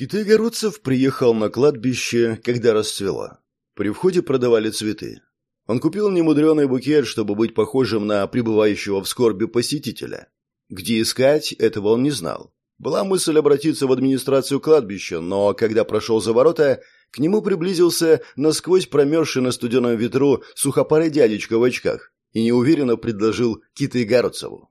Китай-городцев приехал на кладбище, когда расцвело. При входе продавали цветы. Он купил немудреный букет, чтобы быть похожим на пребывающего в скорби посетителя. Где искать, этого он не знал. Была мысль обратиться в администрацию кладбища, но когда прошел за ворота, к нему приблизился насквозь промерзший на студеном ветру сухопарый дядечка в очках и неуверенно предложил Китай-городцеву.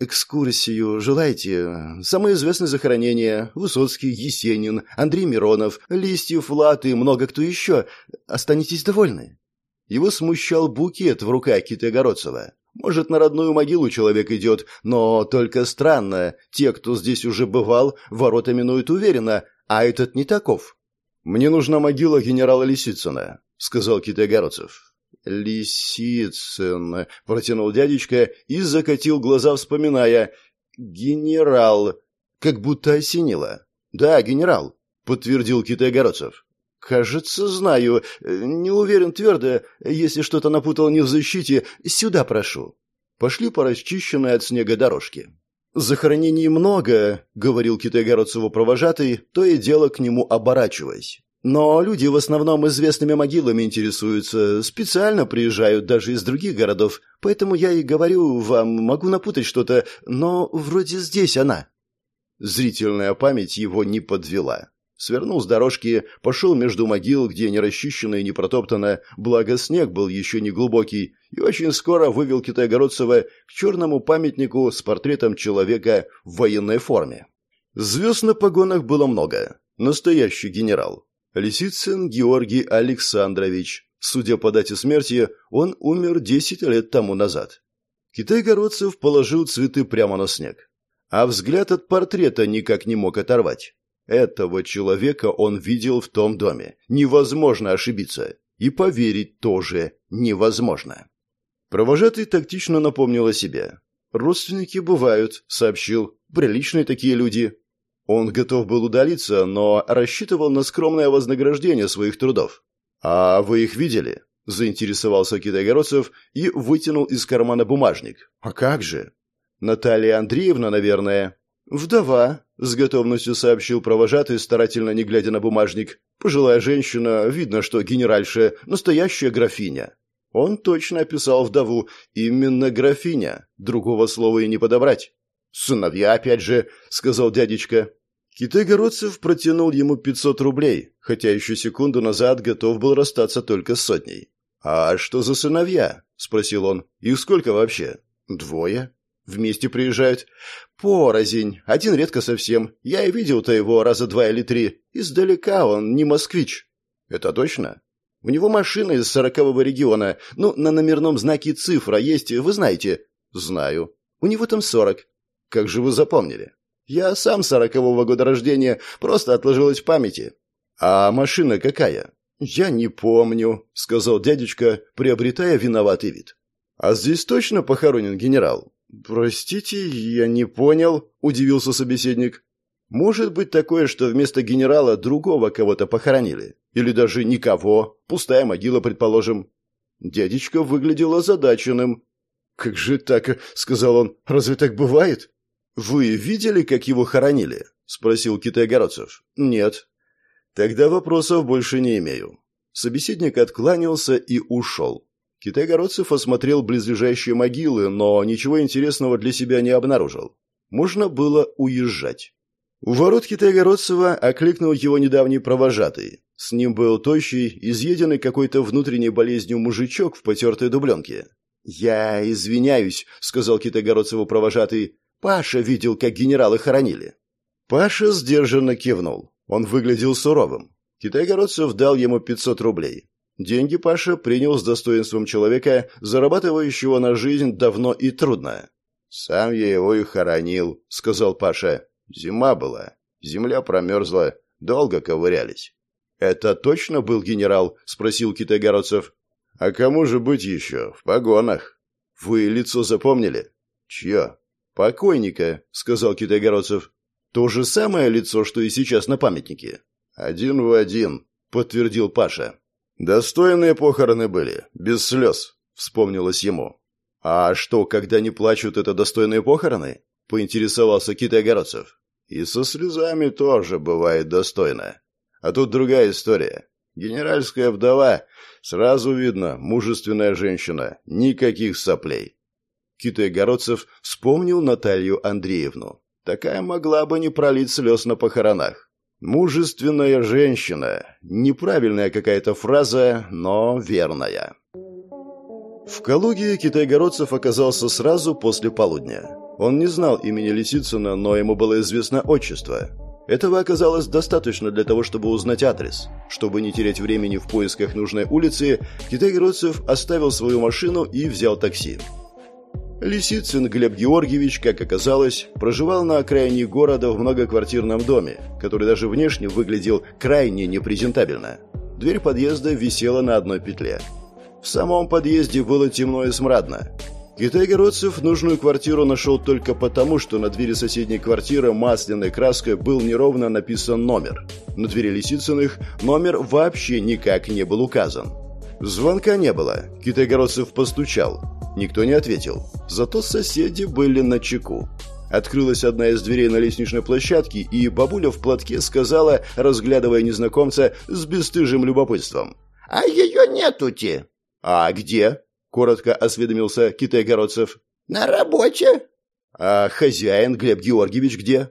«Экскурсию желаете? Самые известные захоронения – Высоцкий, Есенин, Андрей Миронов, Листьев, Лат и много кто еще. Останетесь довольны?» Его смущал букет в руках Киты-Огородцева. Может, на родную могилу человек идет, но только странно. Те, кто здесь уже бывал, ворота минуют уверенно, а этот не таков. «Мне нужна могила генерала Лисицына», — сказал Китай-Огородцев. «Лисицын», — протянул дядечка и закатил глаза, вспоминая. «Генерал». Как будто осенило. «Да, генерал», — подтвердил Китай-Городцев. «Кажется, знаю. Не уверен твердо. Если что-то напутал не в защите, сюда прошу». Пошли по расчищенной от снега дорожке. «Захоронений много», — говорил Китай-Городцеву провожатый, то и дело к нему оборачиваясь. Но люди в основном известными могилами интересуются, специально приезжают даже из других городов, поэтому я и говорю вам, могу напутать что-то, но вроде здесь она». Зрительная память его не подвела. Свернул с дорожки, пошел между могил, где не расчищено и не протоптано, благо снег был еще не глубокий, и очень скоро вывел Китайгородцева к черному памятнику с портретом человека в военной форме. Звезд на погонах было много. Настоящий генерал. Лисицын Георгий Александрович. Судя по дате смерти, он умер 10 лет тому назад. Китай-городцев положил цветы прямо на снег. А взгляд от портрета никак не мог оторвать. Этого человека он видел в том доме. Невозможно ошибиться. И поверить тоже невозможно. Провожатый тактично напомнил о себе. «Родственники бывают», — сообщил. «Приличные такие люди. Он готов был удалиться, но рассчитывал на скромное вознаграждение своих трудов. «А вы их видели?» – заинтересовался Китайгородцев и вытянул из кармана бумажник. «А как же?» «Наталья Андреевна, наверное». «Вдова», – с готовностью сообщил провожатый, старательно не глядя на бумажник. «Пожилая женщина, видно, что генеральша, настоящая графиня». Он точно описал вдову, именно графиня, другого слова и не подобрать. «Сыновья, опять же», — сказал дядечка. Китай-городцев протянул ему пятьсот рублей, хотя еще секунду назад готов был расстаться только с сотней. «А что за сыновья?» — спросил он. «Их сколько вообще?» «Двое». «Вместе приезжают?» «Порознь. Один редко совсем. Я и видел-то его раза два или три. Издалека он не москвич». «Это точно?» «У него машина из сорокового региона. Ну, на номерном знаке цифра есть, вы знаете?» «Знаю. У него там сорок. Как же вы запомнили? Я сам сорокового года рождения, просто отложилось в памяти. А машина какая? Я не помню, сказал дядечка, приобретая виноватый вид. А здесь точно похоронен генерал? Простите, я не понял, удивился собеседник. Может быть такое, что вместо генерала другого кого-то похоронили? Или даже никого? Пустая могила, предположим. Дядечка выглядел озадаченным. «Как же так?» — сказал он. «Разве так бывает?» «Вы видели, как его хоронили?» – спросил Китай-Городцев. «Нет». «Тогда вопросов больше не имею». Собеседник откланялся и ушел. Китай-Городцев осмотрел близлежащие могилы, но ничего интересного для себя не обнаружил. Можно было уезжать. У ворот Китай-Городцева окликнул его недавний провожатый. С ним был тощий, изъеденный какой-то внутренней болезнью мужичок в потертой дубленке. «Я извиняюсь», — сказал Китай-Городцеву провожатый. Паша видел, как генералы хоронили. Паша сдержанно кивнул. Он выглядел суровым. Китай-городцев дал ему 500 рублей. Деньги Паша принял с достоинством человека, зарабатывающего на жизнь давно и трудно. «Сам я его и хоронил», — сказал Паша. «Зима была. Земля промерзла. Долго ковырялись». «Это точно был генерал?» — спросил Китай-городцев. «А кому же быть еще? В погонах». «Вы лицо запомнили?» «Чье?» «Покойника», — сказал Китайгородцев. «То же самое лицо, что и сейчас на памятнике». «Один в один», — подтвердил Паша. «Достойные похороны были, без слез», — вспомнилось ему. «А что, когда не плачут, это достойные похороны?» — поинтересовался Китайгородцев. И со слезами тоже бывает достойно. А тут другая история. Генеральская вдова, сразу видно, мужественная женщина, никаких соплей. Китай Городцев вспомнил Наталью Андреевну. Такая могла бы не пролить слез на похоронах. Мужественная женщина. Неправильная какая-то фраза, но верная. В Калуге Китай-Городцев оказался сразу после полудня. Он не знал имени Лисицына, но ему было известно отчество. Этого оказалось достаточно для того, чтобы узнать адрес. Чтобы не терять времени в поисках нужной улицы, Китай-Городцев оставил свою машину и взял такси. Лисицын Глеб Георгиевич, как оказалось, проживал на окраине города в многоквартирном доме, который даже внешне выглядел крайне непрезентабельно. Дверь подъезда висела на одной петле. В самом подъезде было темно и смрадно. Китай-городцев нужную квартиру нашел только потому, что на двери соседней квартиры масляной краской был неровно написан номер. На двери Лисицыных номер вообще никак не был указан. Звонка не было. Китай-городцев постучал. Никто не ответил. Зато соседи были на чеку. Открылась одна из дверей на лестничной площадке, и бабуля в платке сказала, разглядывая незнакомца с бесстыжим любопытством. «А ее нету-те!» «А где?» — коротко осведомился Китай-Городцев. «На работе». «А хозяин Глеб Георгиевич где?»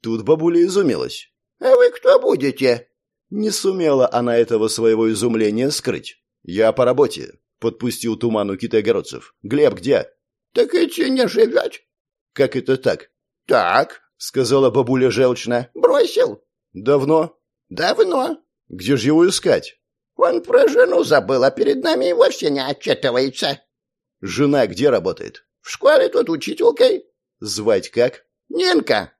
Тут бабуля изумилась. «А вы кто будете?» Не сумела она этого своего изумления скрыть. «Я по работе подпустил туману китайгородцев. «Глеб где?» «Так эти не живет». «Как это так?» «Так», — сказала бабуля желчно. «Бросил». «Давно?» «Давно». «Где же его искать?» «Он про жену забыл, а перед нами и вовсе не отчитывается». «Жена где работает?» «В школе тут учителькой». «Звать как?» «Нинка».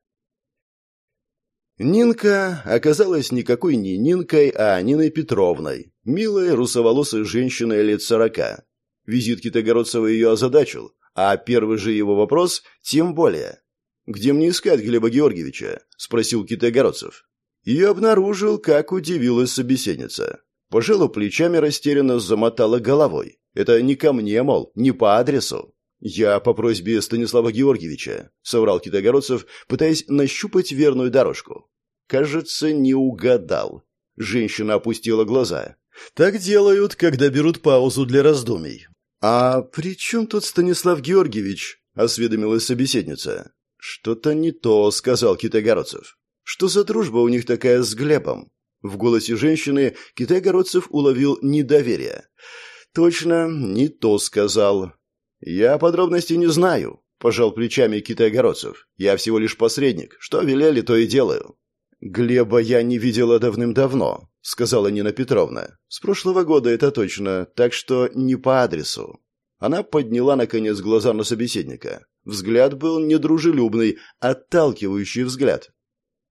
Нинка оказалась никакой не Нинкой, а Ниной Петровной, милой русоволосой женщиной лет сорока. Визит Китогородцева ее озадачил, а первый же его вопрос тем более. «Где мне искать Глеба Георгиевича?» – спросил Китогородцев. И обнаружил, как удивилась собеседница. Пожала плечами растерянно, замотала головой. «Это не ко мне, мол, не по адресу». «Я по просьбе Станислава Георгиевича», — соврал Китогородцев, пытаясь нащупать верную дорожку. Кажется, не угадал. Женщина опустила глаза. «Так делают, когда берут паузу для раздумий». «А при чем тут Станислав Георгиевич?» — осведомилась собеседница. «Что-то не то», — сказал Китайгородцев. «Что за дружба у них такая с Глебом?» В голосе женщины Китайгородцев уловил недоверие. «Точно, не то сказал. «Я подробностей не знаю», – пожал плечами Китай-Городцев. «Я всего лишь посредник. Что велели, то и делаю». «Глеба я не видела давным-давно», – сказала Нина Петровна. «С прошлого года это точно, так что не по адресу». Она подняла, наконец, глаза на собеседника. Взгляд был недружелюбный, отталкивающий взгляд.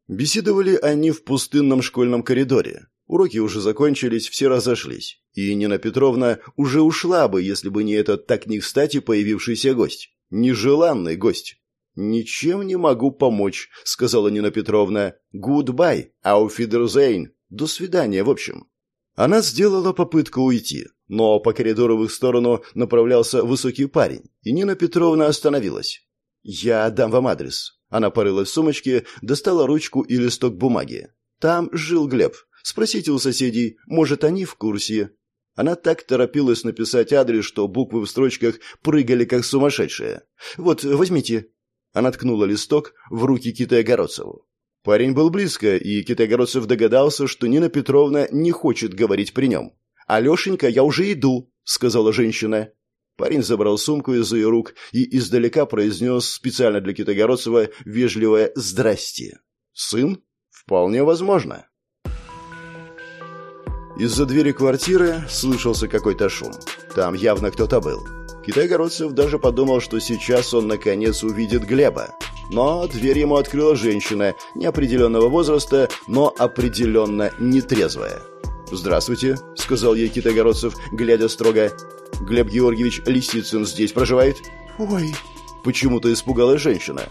Беседовали они в пустынном школьном коридоре. Уроки уже закончились, все разошлись. И Нина Петровна уже ушла бы, если бы не этот так не кстати появившийся гость. Нежеланный гость. «Ничем не могу помочь», — сказала Нина Петровна. «Goodbye, auf Wiedersehen». До свидания, в общем. Она сделала попытку уйти, но по коридору в их сторону направлялся высокий парень, и Нина Петровна остановилась. «Я дам вам адрес». Она порылась в сумочке, достала ручку и листок бумаги. Там жил Глеб. Спросите у соседей, может, они в курсе. Она так торопилась написать адрес, что буквы в строчках прыгали как сумасшедшие. Вот, возьмите. Она ткнула листок в руки Китая-Городцеву. Парень был близко, и Китай-Городцев догадался, что Нина Петровна не хочет говорить при нем. «Алешенька, я уже иду», — сказала женщина. Парень забрал сумку из ее рук и издалека произнес специально для Китайгородцева вежливое «Здрасте». «Сын? Вполне возможно». Из-за двери квартиры слышался какой-то шум. Там явно кто-то был. Китай-городцев даже подумал, что сейчас он наконец увидит Глеба. Но дверь ему открыла женщина, неопределенного возраста, но определенно нетрезвая. «Здравствуйте», — сказал ей Китай-городцев, глядя строго. «Глеб Георгиевич Лисицын здесь проживает?» «Ой!» — почему-то испугалась женщина.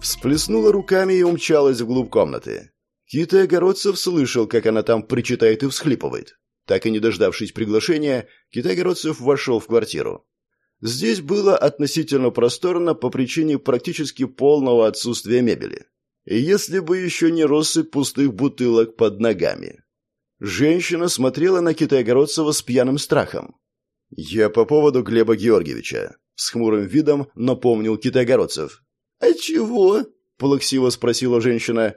Всплеснула руками и умчалась вглубь комнаты. Китай Огородцев слышал, как она там причитает и всхлипывает. Так и не дождавшись приглашения, Китай Огородцев вошел в квартиру. Здесь было относительно просторно по причине практически полного отсутствия мебели. если бы еще не россыпь пустых бутылок под ногами. Женщина смотрела на Китайгородцева с пьяным страхом. «Я по поводу Глеба Георгиевича», — с хмурым видом напомнил Китайгородцев. «А чего?» — плаксиво спросила женщина.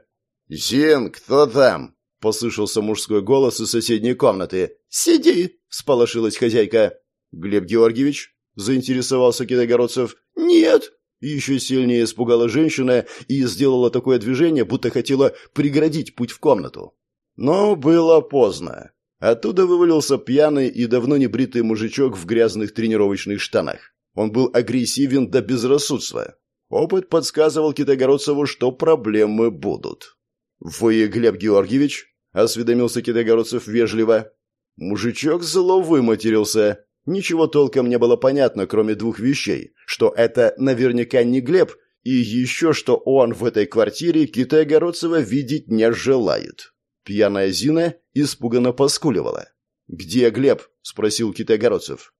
«Зин, кто там?» — послышался мужской голос из соседней комнаты. «Сиди!» — сполошилась хозяйка. «Глеб Георгиевич?» — заинтересовался Китайгородцев. «Нет!» Еще сильнее испугала женщина и сделала такое движение, будто хотела преградить путь в комнату. Но было поздно. Оттуда вывалился пьяный и давно не бритый мужичок в грязных тренировочных штанах. Он был агрессивен до безрассудства. Опыт подсказывал Китайгородцеву, что проблемы будут. «Вы Глеб Георгиевич?» — осведомился Китайгородцев вежливо. Мужичок зло выматерился. Ничего толком не было понятно, кроме двух вещей, что это наверняка не Глеб, и еще что он в этой квартире Китайгородцева видеть не желает. Пьяная Зина испуганно поскуливала. «Где Глеб?» — спросил Китайгородцев.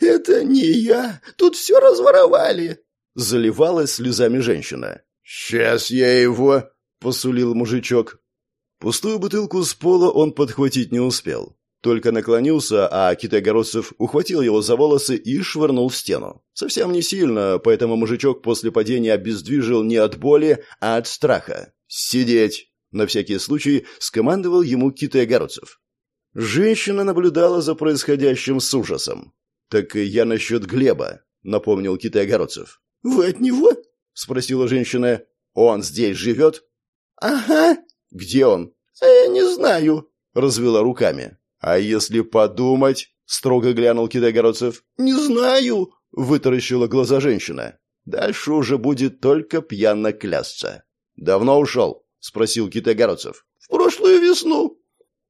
«Это не я. Тут все разворовали». Заливалась слезами женщина. «Сейчас я его...» — посулил мужичок. Пустую бутылку с пола он подхватить не успел. Только наклонился, а Китайгородцев ухватил его за волосы и швырнул в стену. Совсем не сильно, поэтому мужичок после падения обездвижил не от боли, а от страха. «Сидеть!» — на всякий случай скомандовал ему Китайгородцев. Женщина наблюдала за происходящим с ужасом. «Так я насчет Глеба», — напомнил Китайгородцев. «Вы от него?» — спросила женщина. «Он здесь живет?» «Ага». «Где он?» «Я не знаю», — развела руками. «А если подумать?» — строго глянул Китайгородцев. «Не знаю», — вытаращила глаза женщина. «Дальше уже будет только пьяно клясться». «Давно ушел?» — спросил Китайгородцев. «В прошлую весну».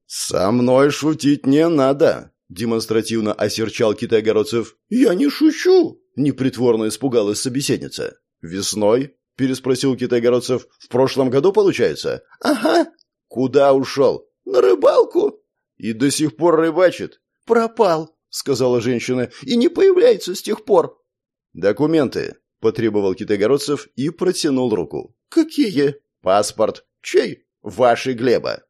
«Со мной шутить не надо», — демонстративно осерчал Китайгородцев. «Я не шучу», — непритворно испугалась собеседница. «Весной?» — переспросил Китайгородцев. «В прошлом году, получается?» «Ага». «Куда ушел?» «На рыбалку». «И до сих пор рыбачит?» «Пропал», — сказала женщина, — «и не появляется с тех пор». «Документы», — потребовал Китайгородцев и протянул руку. «Какие?» «Паспорт». «Чей?» «Ваши Глеба».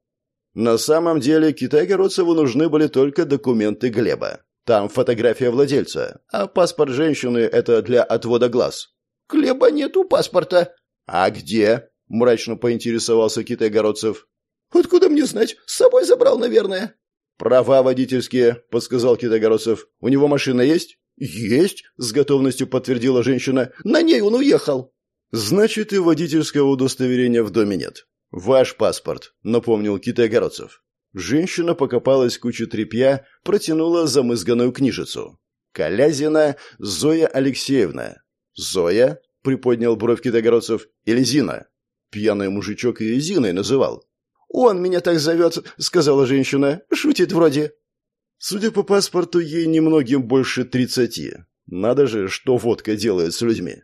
На самом деле Китайгородцеву нужны были только документы Глеба. Там фотография владельца, а паспорт женщины – это для отвода глаз. «Глеба нету паспорта». «А где?» – мрачно поинтересовался Китайгородцев. «Откуда мне знать? С собой забрал, наверное». «Права водительские», — подсказал Китайгородцев. «У него машина есть?» «Есть», — с готовностью подтвердила женщина. «На ней он уехал». «Значит, и водительского удостоверения в доме нет». «Ваш паспорт», — напомнил Китайгородцев. Женщина покопалась в куче тряпья, протянула замызганную книжицу. «Колязина Зоя Алексеевна». «Зоя?» — приподнял бровь Китайгородцев. «Или Зина?» Пьяный мужичок ее Зиной называл. «Он меня так зовет», — сказала женщина. «Шутит вроде». Судя по паспорту, ей немногим больше тридцати. Надо же, что водка делает с людьми.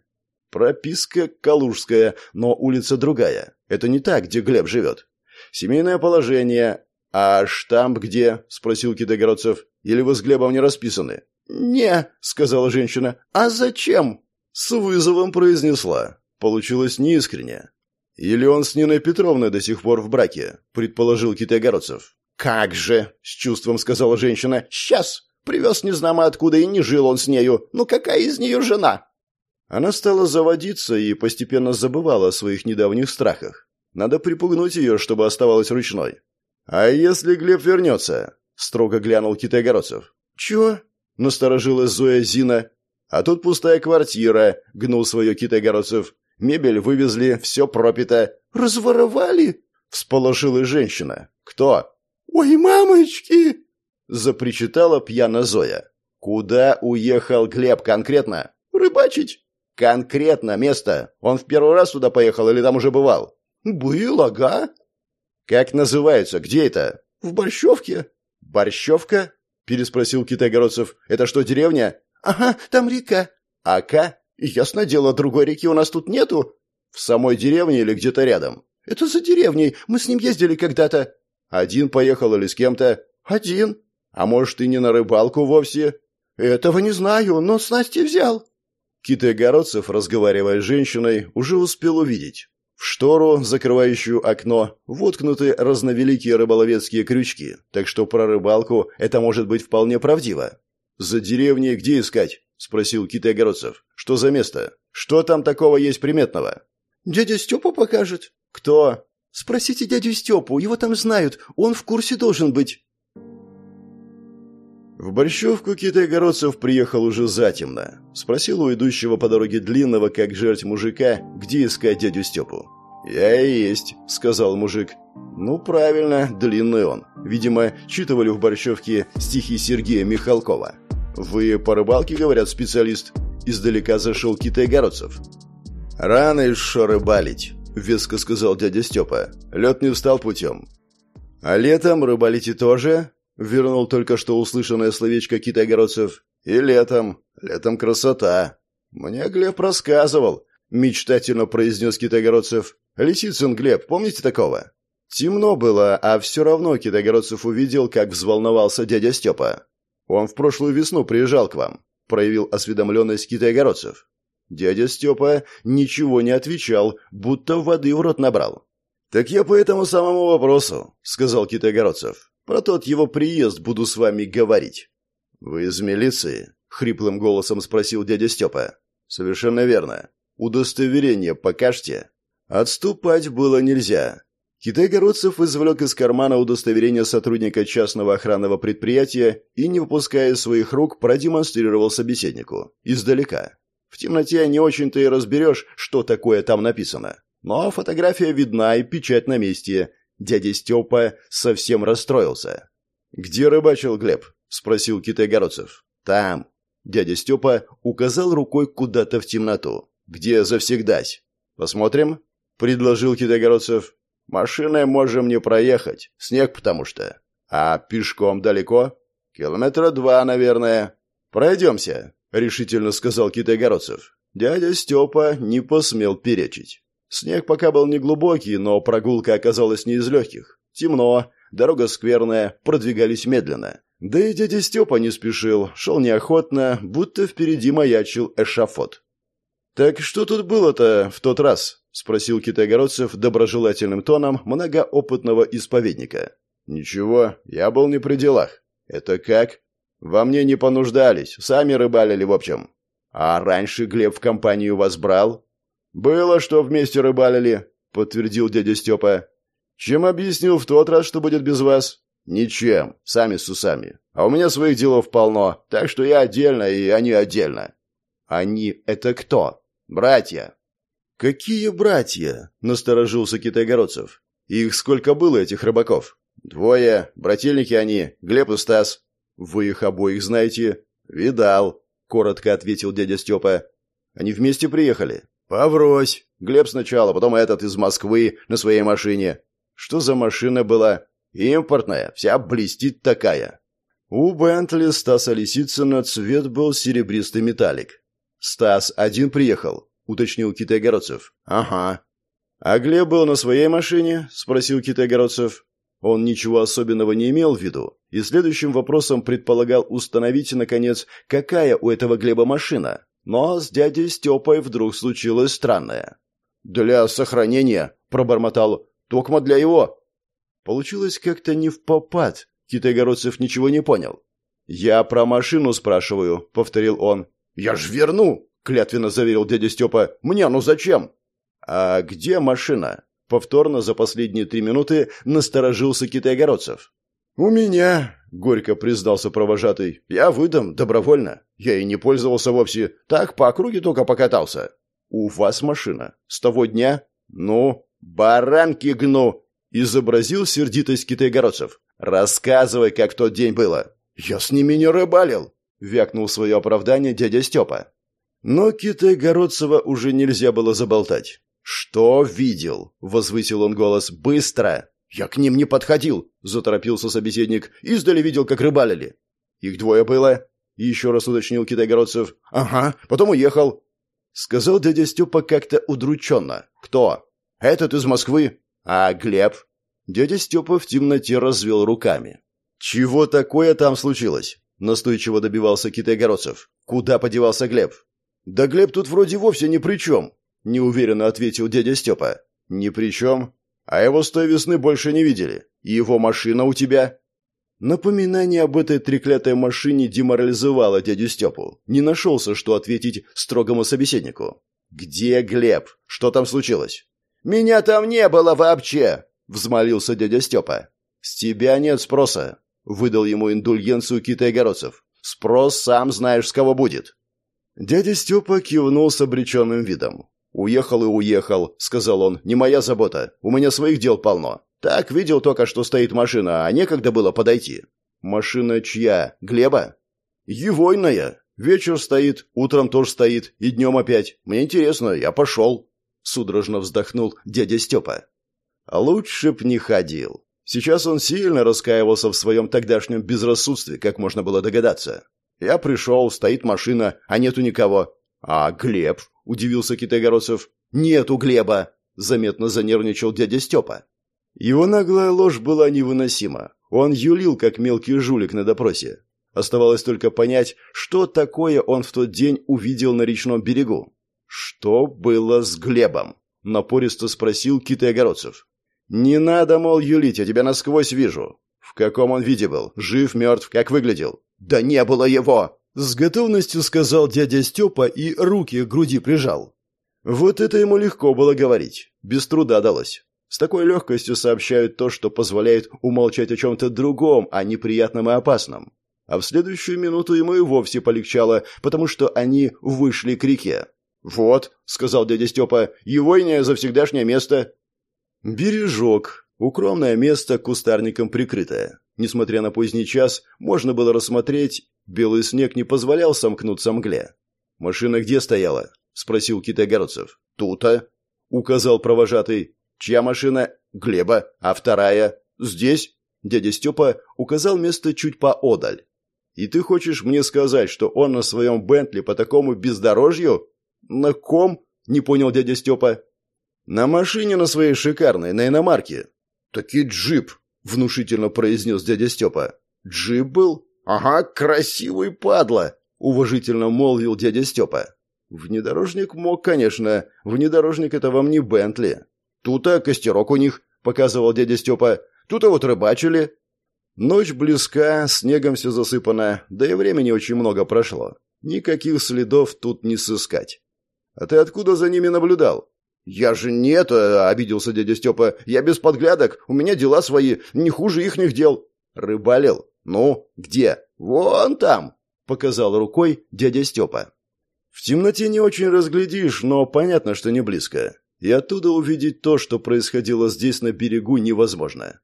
Прописка Калужская, но улица другая. Это не та, где Глеб живет. Семейное положение. А штамп где? Спросил Китайгородцев. Или вы с Глебом не расписаны? Не, сказала женщина. А зачем? С вызовом произнесла. Получилось неискренне. Или он с Ниной Петровной до сих пор в браке, предположил Китайгородцев. Как же, с чувством сказала женщина. Сейчас. Привез незнамо откуда и не жил он с нею. Ну какая из нее жена? Она стала заводиться и постепенно забывала о своих недавних страхах. Надо припугнуть ее, чтобы оставалась ручной. «А если Глеб вернется?» — строго глянул Китайгородцев. «Чего?» — насторожилась Зоя Зина. «А тут пустая квартира», — гнул свое Китайгородцев. «Мебель вывезли, все пропито». «Разворовали?» — всполошилась женщина. «Кто?» «Ой, мамочки!» — запричитала пьяно Зоя. «Куда уехал Глеб конкретно?» «Рыбачить». «Конкретно место. Он в первый раз сюда поехал или там уже бывал?» «Был, ага». «Как называется? Где это?» «В Борщевке». «Борщевка?» – переспросил Китайгородцев. «Это что, деревня?» «Ага, там река». «Ака?» «Ясно дело, другой реки у нас тут нету». «В самой деревне или где-то рядом?» «Это за деревней. Мы с ним ездили когда-то». «Один поехал или с кем-то?» «Один». «А может, и не на рыбалку вовсе?» «Этого не знаю, но с Настей взял». Китайгородцев, разговаривая с женщиной, уже успел увидеть. В штору, закрывающую окно, воткнуты разновеликие рыболовецкие крючки, так что про рыбалку это может быть вполне правдиво. «За деревней где искать?» — спросил Китай Огородцев. «Что за место? Что там такого есть приметного?» «Дядя Степа покажет». «Кто?» «Спросите дядю Степу, его там знают, он в курсе должен быть». В Борщевку Китай-Городцев приехал уже затемно. Спросил у идущего по дороге длинного, как жерть мужика, где искать дядю Степу. «Я и есть», — сказал мужик. «Ну, правильно, длинный он. Видимо, читывали в Борщевке стихи Сергея Михалкова». «Вы по рыбалке, говорят, специалист?» Издалека зашел Китай-Городцев. «Рано еще рыбалить», — веско сказал дядя Степа. «Лед не встал путем». «А летом рыбалите тоже?» Вернул только что услышанное словечко китай-городцев. «И летом. Летом красота». «Мне Глеб рассказывал», — мечтательно произнес китайгородцев. «Лисицын Глеб, помните такого?» Темно было, а все равно Китайгородцев увидел, как взволновался дядя Степа. «Он в прошлую весну приезжал к вам», — проявил осведомленность Китайгородцев. Дядя Степа ничего не отвечал, будто воды в рот набрал. «Так я по этому самому вопросу», — сказал Китайгородцев. Про тот его приезд буду с вами говорить». «Вы из милиции?» — хриплым голосом спросил дядя Степа. «Совершенно верно. Удостоверение покажьте». Отступать было нельзя. Китай-городцев извлек из кармана удостоверение сотрудника частного охранного предприятия и, не выпуская своих рук, продемонстрировал собеседнику. Издалека. В темноте не очень-то и разберешь, что такое там написано. Но фотография видна и печать на месте, Дядя Степа совсем расстроился. «Где рыбачил Глеб?» – спросил Китай-Городцев. «Там». Дядя Степа указал рукой куда-то в темноту. «Где завсегдась?» «Посмотрим?» – предложил Китай-Городцев. «Машиной можем не проехать. Снег потому что. А пешком далеко?» «Километра два, наверное». «Пройдемся», – решительно сказал Китай-Городцев. Дядя Степа не посмел перечить. Снег пока был неглубокий, но прогулка оказалась не из легких. Темно, дорога скверная, продвигались медленно. Да и дядя Степа не спешил, шел неохотно, будто впереди маячил эшафот. «Так что тут было-то в тот раз?» — спросил Китайгородцев доброжелательным тоном многоопытного исповедника. «Ничего, я был не при делах». «Это как?» «Во мне не понуждались, сами рыбалили в общем». «А раньше Глеб в компанию вас брал?» «Было, что вместе рыбалили», — подтвердил дядя Степа. «Чем объяснил в тот раз, что будет без вас?» «Ничем, сами с усами. А у меня своих делов полно, так что я отдельно, и они отдельно». «Они — это кто?» «Братья». «Какие братья?» — насторожился Китайгородцев. «Их сколько было, этих рыбаков?» «Двое. Брательники они, Глеб и Стас». «Вы их обоих знаете?» «Видал», — коротко ответил дядя Степа. «Они вместе приехали?» «Поврось. Глеб сначала, потом этот из Москвы на своей машине. Что за машина была? Импортная, вся блестит такая». У Бентли Стаса Лисицына цвет был серебристый металлик. «Стас один приехал», — уточнил Китай-Городцев. «Ага». «А Глеб был на своей машине?» — спросил Китай-Городцев. Он ничего особенного не имел в виду, и следующим вопросом предполагал установить, наконец, какая у этого Глеба машина. Но с дядей Степой вдруг случилось странное. «Для сохранения», — пробормотал, — «токма для его». Получилось как-то не в попад. Китайгородцев ничего не понял. «Я про машину спрашиваю», — повторил он. «Я ж верну», — клятвенно заверил дядя Степа. «Мне ну зачем?» «А где машина?» Повторно за последние три минуты насторожился Китайгородцев. «У меня», — горько признался провожатый, — «я выдам добровольно. Я и не пользовался вовсе. Так, по округе только покатался». «У вас машина. С того дня?» «Ну, баранки гну!» — изобразил сердитость китайгородцев. «Рассказывай, как тот день было». «Я с ними не рыбалил», — вякнул свое оправдание дядя Степа. Но Китайгородцева уже нельзя было заболтать. «Что видел?» — возвысил он голос. «Быстро!» «Я к ним не подходил», — заторопился собеседник. «Издали видел, как рыбалили». «Их двое было?» — еще раз уточнил китайгородцев. «Ага, потом уехал». Сказал дядя Степа как-то удрученно. «Кто?» «Этот из Москвы». «А Глеб?» Дядя Степа в темноте развел руками. «Чего такое там случилось?» Настойчиво добивался китайгородцев. «Куда подевался Глеб?» «Да Глеб тут вроде вовсе ни при чем», — неуверенно ответил дядя Степа. «Ни при чем. А его с той весны больше не видели. И его машина у тебя?» Напоминание об этой треклятой машине деморализовало дядю Степу. Не нашелся, что ответить строгому собеседнику. «Где Глеб? Что там случилось?» «Меня там не было вообще!» — взмолился дядя Степа. «С тебя нет спроса», — выдал ему индульгенцию китайгородцев. «Спрос сам знаешь, с кого будет». Дядя Степа кивнул с обреченным видом. «Уехал и уехал», — сказал он. «Не моя забота. У меня своих дел полно. Так, видел только, что стоит машина, а некогда было подойти». «Машина чья? Глеба?» «Егойная. Вечер стоит, утром тоже стоит, и днем опять. Мне интересно, я пошел». Судорожно вздохнул дядя Степа. «Лучше б не ходил. Сейчас он сильно раскаивался в своем тогдашнем безрассудстве, как можно было догадаться. Я пришел, стоит машина, а нету никого. А Глеб? Удивился Китайгородцев. Нету Глеба! Заметно занервничал дядя Степа. Его наглая ложь была невыносима. Он юлил, как мелкий жулик на допросе. Оставалось только понять, что такое он в тот день увидел на речном берегу. «Что было с Глебом?» — напористо спросил Китай-Огородцев. «Не надо, мол, юлить, я тебя насквозь вижу. В каком он виде был? Жив, мертв, как выглядел?» «Да не было его!» С готовностью сказал дядя Степа и руки к груди прижал. Вот это ему легко было говорить. Без труда далось. С такой легкостью сообщают то, что позволяет умолчать о чем-то другом, а неприятном и опасном. А в следующую минуту ему и вовсе полегчало, потому что они вышли к реке. «Вот», — сказал дядя Степа, — «егойное завсегдашнее место». Бережок. Укромное место кустарником прикрытое. Несмотря на поздний час, можно было рассмотреть, белый снег не позволял сомкнуться мгле. «Машина где стояла?» — спросил Китайгородцев. «Тута», — указал провожатый. «Чья машина?» «Глеба. А вторая?» «Здесь?» Дядя Степа указал место чуть поодаль. «И ты хочешь мне сказать, что он на своем Бентли по такому бездорожью?» «На ком?» — не понял дядя Степа. «На машине на своей шикарной, на иномарке». «Таки джип», — внушительно произнес дядя Степа. «Джип был?» «Ага, красивый падла», — уважительно молвил дядя Степа. «Внедорожник мог, конечно. Внедорожник — это вам не Бентли. Тут-то костерок у них», — показывал дядя Степа. «Тут-то вот рыбачили». Ночь близка, снегом все засыпано, да и времени очень много прошло. Никаких следов тут не сыскать. «А ты откуда за ними наблюдал?» «Я же не это», — обиделся дядя Степа. «Я без подглядок, у меня дела свои, не хуже ихних дел». «Рыбалил? Ну, где?» «Вон там», — показал рукой дядя Степа. В темноте не очень разглядишь, но понятно, что не близко. И оттуда увидеть то, что происходило здесь на берегу, невозможно.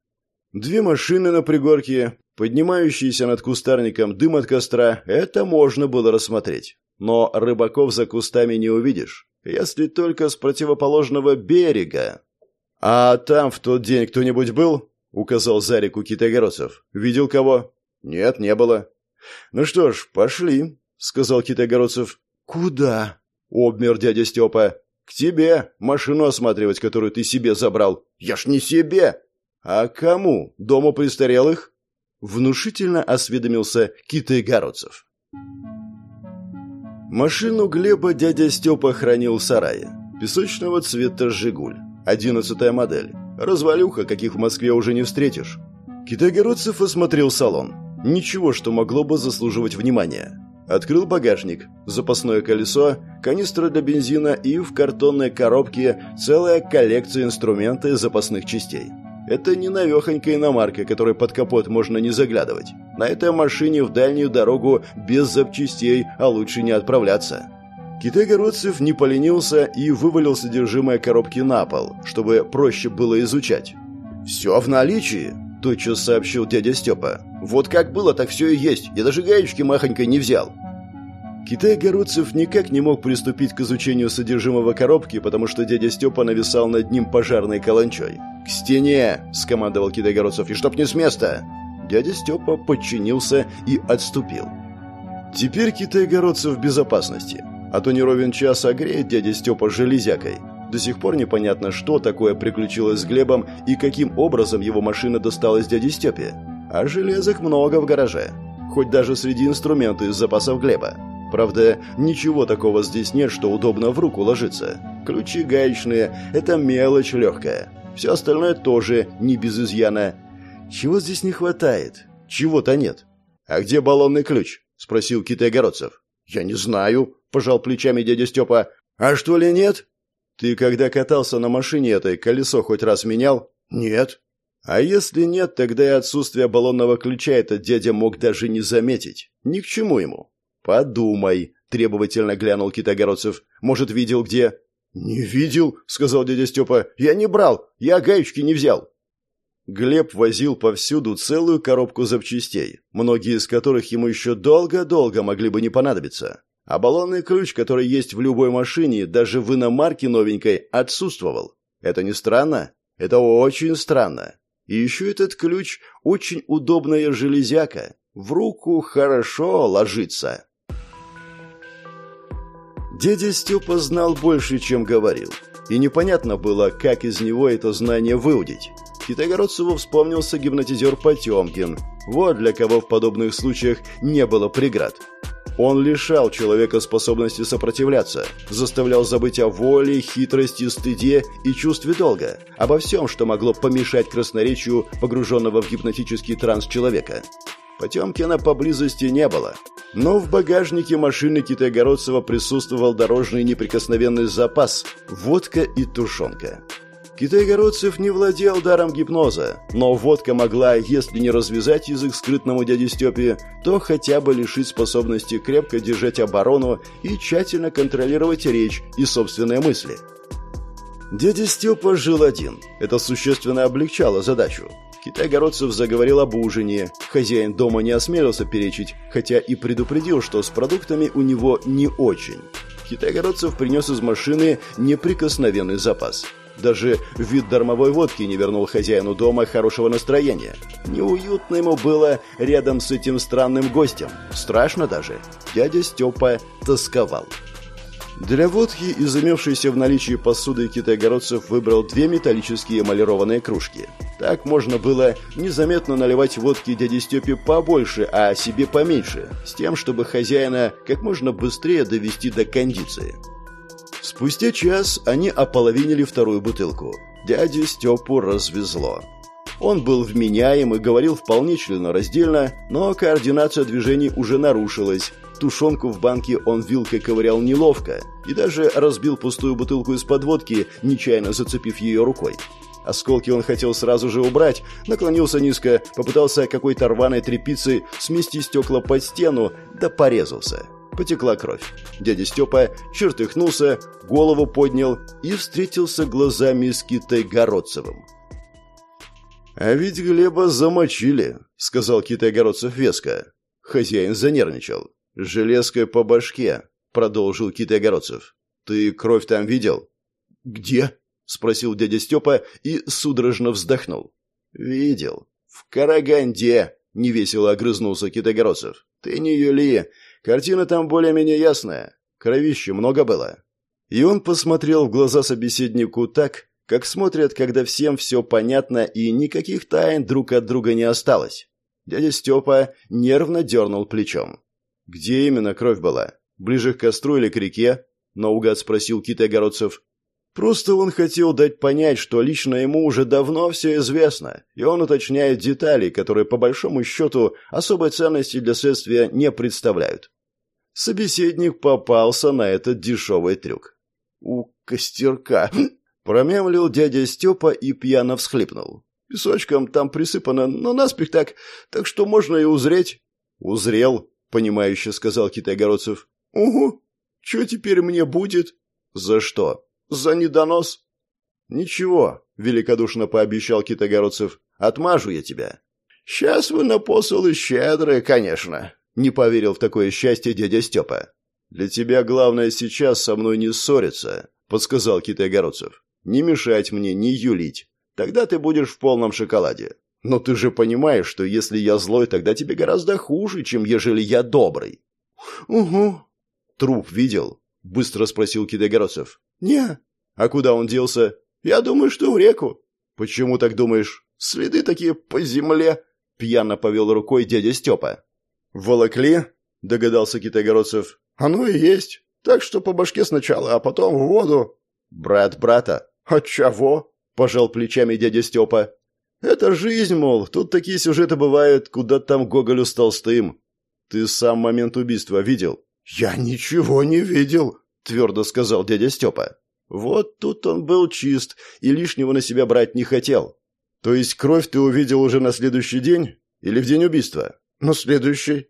Две машины на пригорке, поднимающиеся над кустарником дым от костра, это можно было рассмотреть. Но рыбаков за кустами не увидишь, если только с противоположного берега. «А там в тот день кто-нибудь был?» — указал за реку Китайгородцев. «Видел кого?» «Нет, не было». «Ну что ж, пошли», — сказал Китайгородцев. «Куда?» — обмер дядя Степа. «К тебе, машину осматривать, которую ты себе забрал». «Я ж не себе!» «А кому? Дому престарелых?» Внушительно осведомился Китайгородцев. Машину Глеба дядя Степа хранил в сарае. Песочного цвета «Жигуль». Одиннадцатая модель. Развалюха, каких в Москве уже не встретишь. Китайгородцев осмотрел салон. Ничего, что могло бы заслуживать внимания. Открыл багажник, запасное колесо, канистра для бензина и в картонной коробке целая коллекция инструмента и запасных частей. Это не навехонькая иномарка, которой под капот можно не заглядывать. На этой машине в дальнюю дорогу без запчастей, а лучше не отправляться. Китай-городцев не поленился и вывалил содержимое коробки на пол, чтобы проще было изучать. «Все в наличии», – тотчас сообщил дядя Степа. «Вот как было, так все и есть. Я даже гаечки махонькой не взял». Китай-городцев никак не мог приступить к изучению содержимого коробки, потому что дядя Степа нависал над ним пожарной каланчой. «К стене!» – скомандовал Китай-городцев. «И чтоб не с места!» Дядя Степа подчинился и отступил. Теперь Китай-городцев в безопасности. А то не ровен час огреет дядя Степа железякой. До сих пор непонятно, что такое приключилось с Глебом и каким образом его машина досталась дяде Степе. А железок много в гараже. Хоть даже среди инструментов из запасов Глеба. Правда, ничего такого здесь нет, что удобно в руку ложиться. Ключи гаечные – это мелочь легкая. Все остальное тоже не без изъяна. Чего здесь не хватает? Чего-то нет. «А где баллонный ключ?» – спросил Китай-Городцев. «Я не знаю», – пожал плечами дядя Степа. «А что ли нет?» «Ты когда катался на машине этой, колесо хоть раз менял?» «Нет». «А если нет, тогда и отсутствие баллонного ключа этот дядя мог даже не заметить. Ни к чему ему». «Подумай», – требовательно глянул Китогородцев. «Может, видел где?» «Не видел», — сказал дядя Степа. «Я не брал. Я гаечки не взял». Глеб возил повсюду целую коробку запчастей, многие из которых ему еще долго-долго могли бы не понадобиться. А баллонный ключ, который есть в любой машине, даже в иномарке новенькой, отсутствовал. Это не странно? Это очень странно. И еще этот ключ – очень удобная железяка. В руку хорошо ложится. Дядя Степа знал больше, чем говорил. И непонятно было, как из него это знание выудить. Китайгородцеву вспомнился гипнотизер Потемкин. Вот для кого в подобных случаях не было преград. Он лишал человека способности сопротивляться, заставлял забыть о воле, хитрости, стыде и чувстве долга, обо всем, что могло помешать красноречию погруженного в гипнотический транс человека. Потемкина поблизости не было, но в багажнике машины Китайгородцева присутствовал дорожный неприкосновенный запас – водка и тушенка. Китайгородцев не владел даром гипноза, но водка могла, если не развязать язык скрытному дяде Степе, то хотя бы лишить способности крепко держать оборону и тщательно контролировать речь и собственные мысли. Дядя Степа жил один. Это существенно облегчало задачу. Китай-городцев заговорил об ужине. Хозяин дома не осмелился перечить, хотя и предупредил, что с продуктами у него не очень. Китай-городцев принес из машины неприкосновенный запас. Даже вид дармовой водки не вернул хозяину дома хорошего настроения. Неуютно ему было рядом с этим странным гостем. Страшно даже. Дядя Степа тосковал. Для водки из имевшейся в наличии посуды китайгородцев выбрал две металлические эмалированные кружки. Так можно было незаметно наливать водки дяде Степе побольше, а себе поменьше, с тем, чтобы хозяина как можно быстрее довести до кондиции. Спустя час они ополовинили вторую бутылку. Дядю Степу развезло. Он был вменяем и говорил вполне членораздельно, но координация движений уже нарушилась, Тушенку в банке он вилкой ковырял неловко и даже разбил пустую бутылку из-под водки, нечаянно зацепив ее рукой. Осколки он хотел сразу же убрать, наклонился низко, попытался какой-то рваной тряпицей смести стекла под стену, да порезался. Потекла кровь. Дядя Степа чертыхнулся, голову поднял и встретился глазами с Китой Городцевым. «А ведь Глеба замочили», — сказал Китай Городцев веско. Хозяин занервничал. «Железкой по башке», — продолжил Китай-Огородцев. «Ты кровь там видел?» «Где?» — спросил дядя Степа и судорожно вздохнул. «Видел. В Караганде», — невесело огрызнулся Китай-Огородцев. «Ты не юли. Картина там более-менее ясная. Кровища много было». И он посмотрел в глаза собеседнику так, как смотрят, когда всем все понятно и никаких тайн друг от друга не осталось. Дядя Степа нервно дернул плечом. «Где именно кровь была? Ближе к костру или к реке?» – наугад спросил Кит Огородцев. Просто он хотел дать понять, что лично ему уже давно все известно, и он уточняет детали, которые по большому счету особой ценности для следствия не представляют. Собеседник попался на этот дешевый трюк. «У костерка!» – промямлил дядя Степа и пьяно всхлипнул. «Песочком там присыпано, но наспех так, так что можно и узреть». «Узрел», понимающе сказал Китай-Городцев. «Угу. Что теперь мне будет?» «За что?» «За недонос». «Ничего», — великодушно пообещал Китай-Городцев. «Отмажу я тебя». «Сейчас вы на посолы щедрые, конечно», — не поверил в такое счастье дядя Степа. «Для тебя главное сейчас со мной не ссориться», — подсказал Китай-Городцев. «Не мешать мне, не юлить. Тогда ты будешь в полном шоколаде. Но ты же понимаешь, что если я злой, тогда тебе гораздо хуже, чем ежели я добрый. Угу. Труп видел? Быстро спросил Кидогородцев. Не. А куда он делся? Я думаю, что в реку. Почему так думаешь? Следы такие по земле. Пьяно повел рукой дядя Степа. Волокли? Догадался Китайгородцев. Оно и есть. Так что по башке сначала, а потом в воду. Брат брата. А чего? Пожал плечами дядя Степа. Это жизнь, мол, тут такие сюжеты бывают, куда там Гоголю с Толстым. Ты сам момент убийства видел? Я ничего не видел, твердо сказал дядя Степа. Вот тут он был чист и лишнего на себя брать не хотел. То есть кровь ты увидел уже на следующий день или в день убийства? На следующий.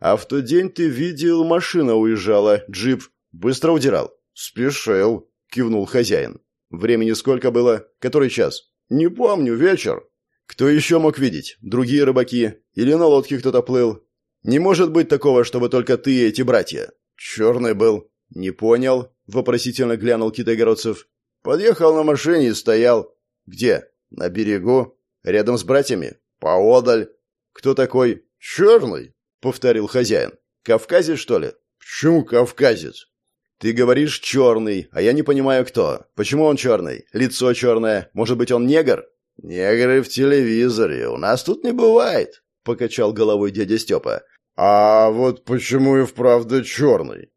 А в тот день ты видел, машина уезжала, джип. Быстро удирал? Спешил, кивнул хозяин. Времени сколько было? Который час? Не помню, вечер. Кто еще мог видеть? Другие рыбаки? Или на лодке кто-то плыл? Не может быть такого, чтобы только ты и эти братья. Черный был. Не понял, вопросительно глянул Китайгородцев. Подъехал на машине и стоял. Где? На берегу. Рядом с братьями? Поодаль. Кто такой? Черный, повторил хозяин. Кавказец, что ли? Почему кавказец? Ты говоришь черный, а я не понимаю кто. Почему он черный? Лицо черное. Может быть, он негр? Негры в телевизоре. У нас тут не бывает, покачал головой дядя Степа. А вот почему и вправду черный?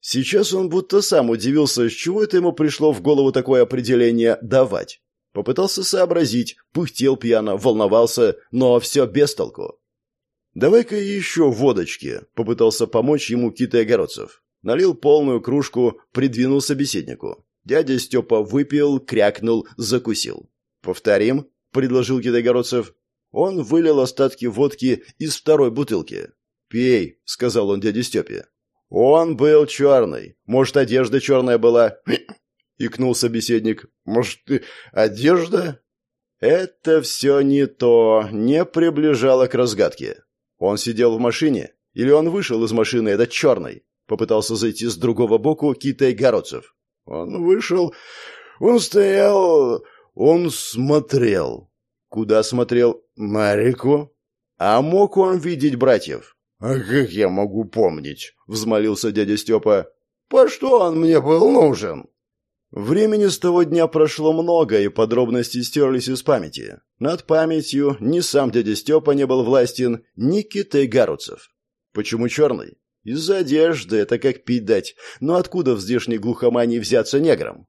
Сейчас он будто сам удивился, с чего это ему пришло в голову такое определение «давать». Попытался сообразить, пыхтел пьяно, волновался, но все без толку. «Давай-ка еще водочки», — попытался помочь ему Китай Огородцев. Налил полную кружку, придвинул собеседнику. Дядя Степа выпил, крякнул, закусил. «Повторим?» — предложил Китайгородцев. Он вылил остатки водки из второй бутылки. «Пей», — сказал он дяде Степе. «Он был черный. Может, одежда черная была?» икнул собеседник. «Может, одежда?» Это все не то, не приближало к разгадке. Он сидел в машине? Или он вышел из машины, этот черный? Попытался зайти с другого боку Китай Городцев. Он вышел, он стоял, он смотрел. Куда смотрел? На реку. А мог он видеть братьев? «А как я могу помнить?» — взмолился дядя Степа. «По что он мне был нужен?» Времени с того дня прошло много, и подробности стерлись из памяти. Над памятью ни сам дядя Степа не был властен, ни Китай Гаруцев. Почему черный? Из-за одежды, это как пить дать. Но откуда в здешней глухомании взяться неграм?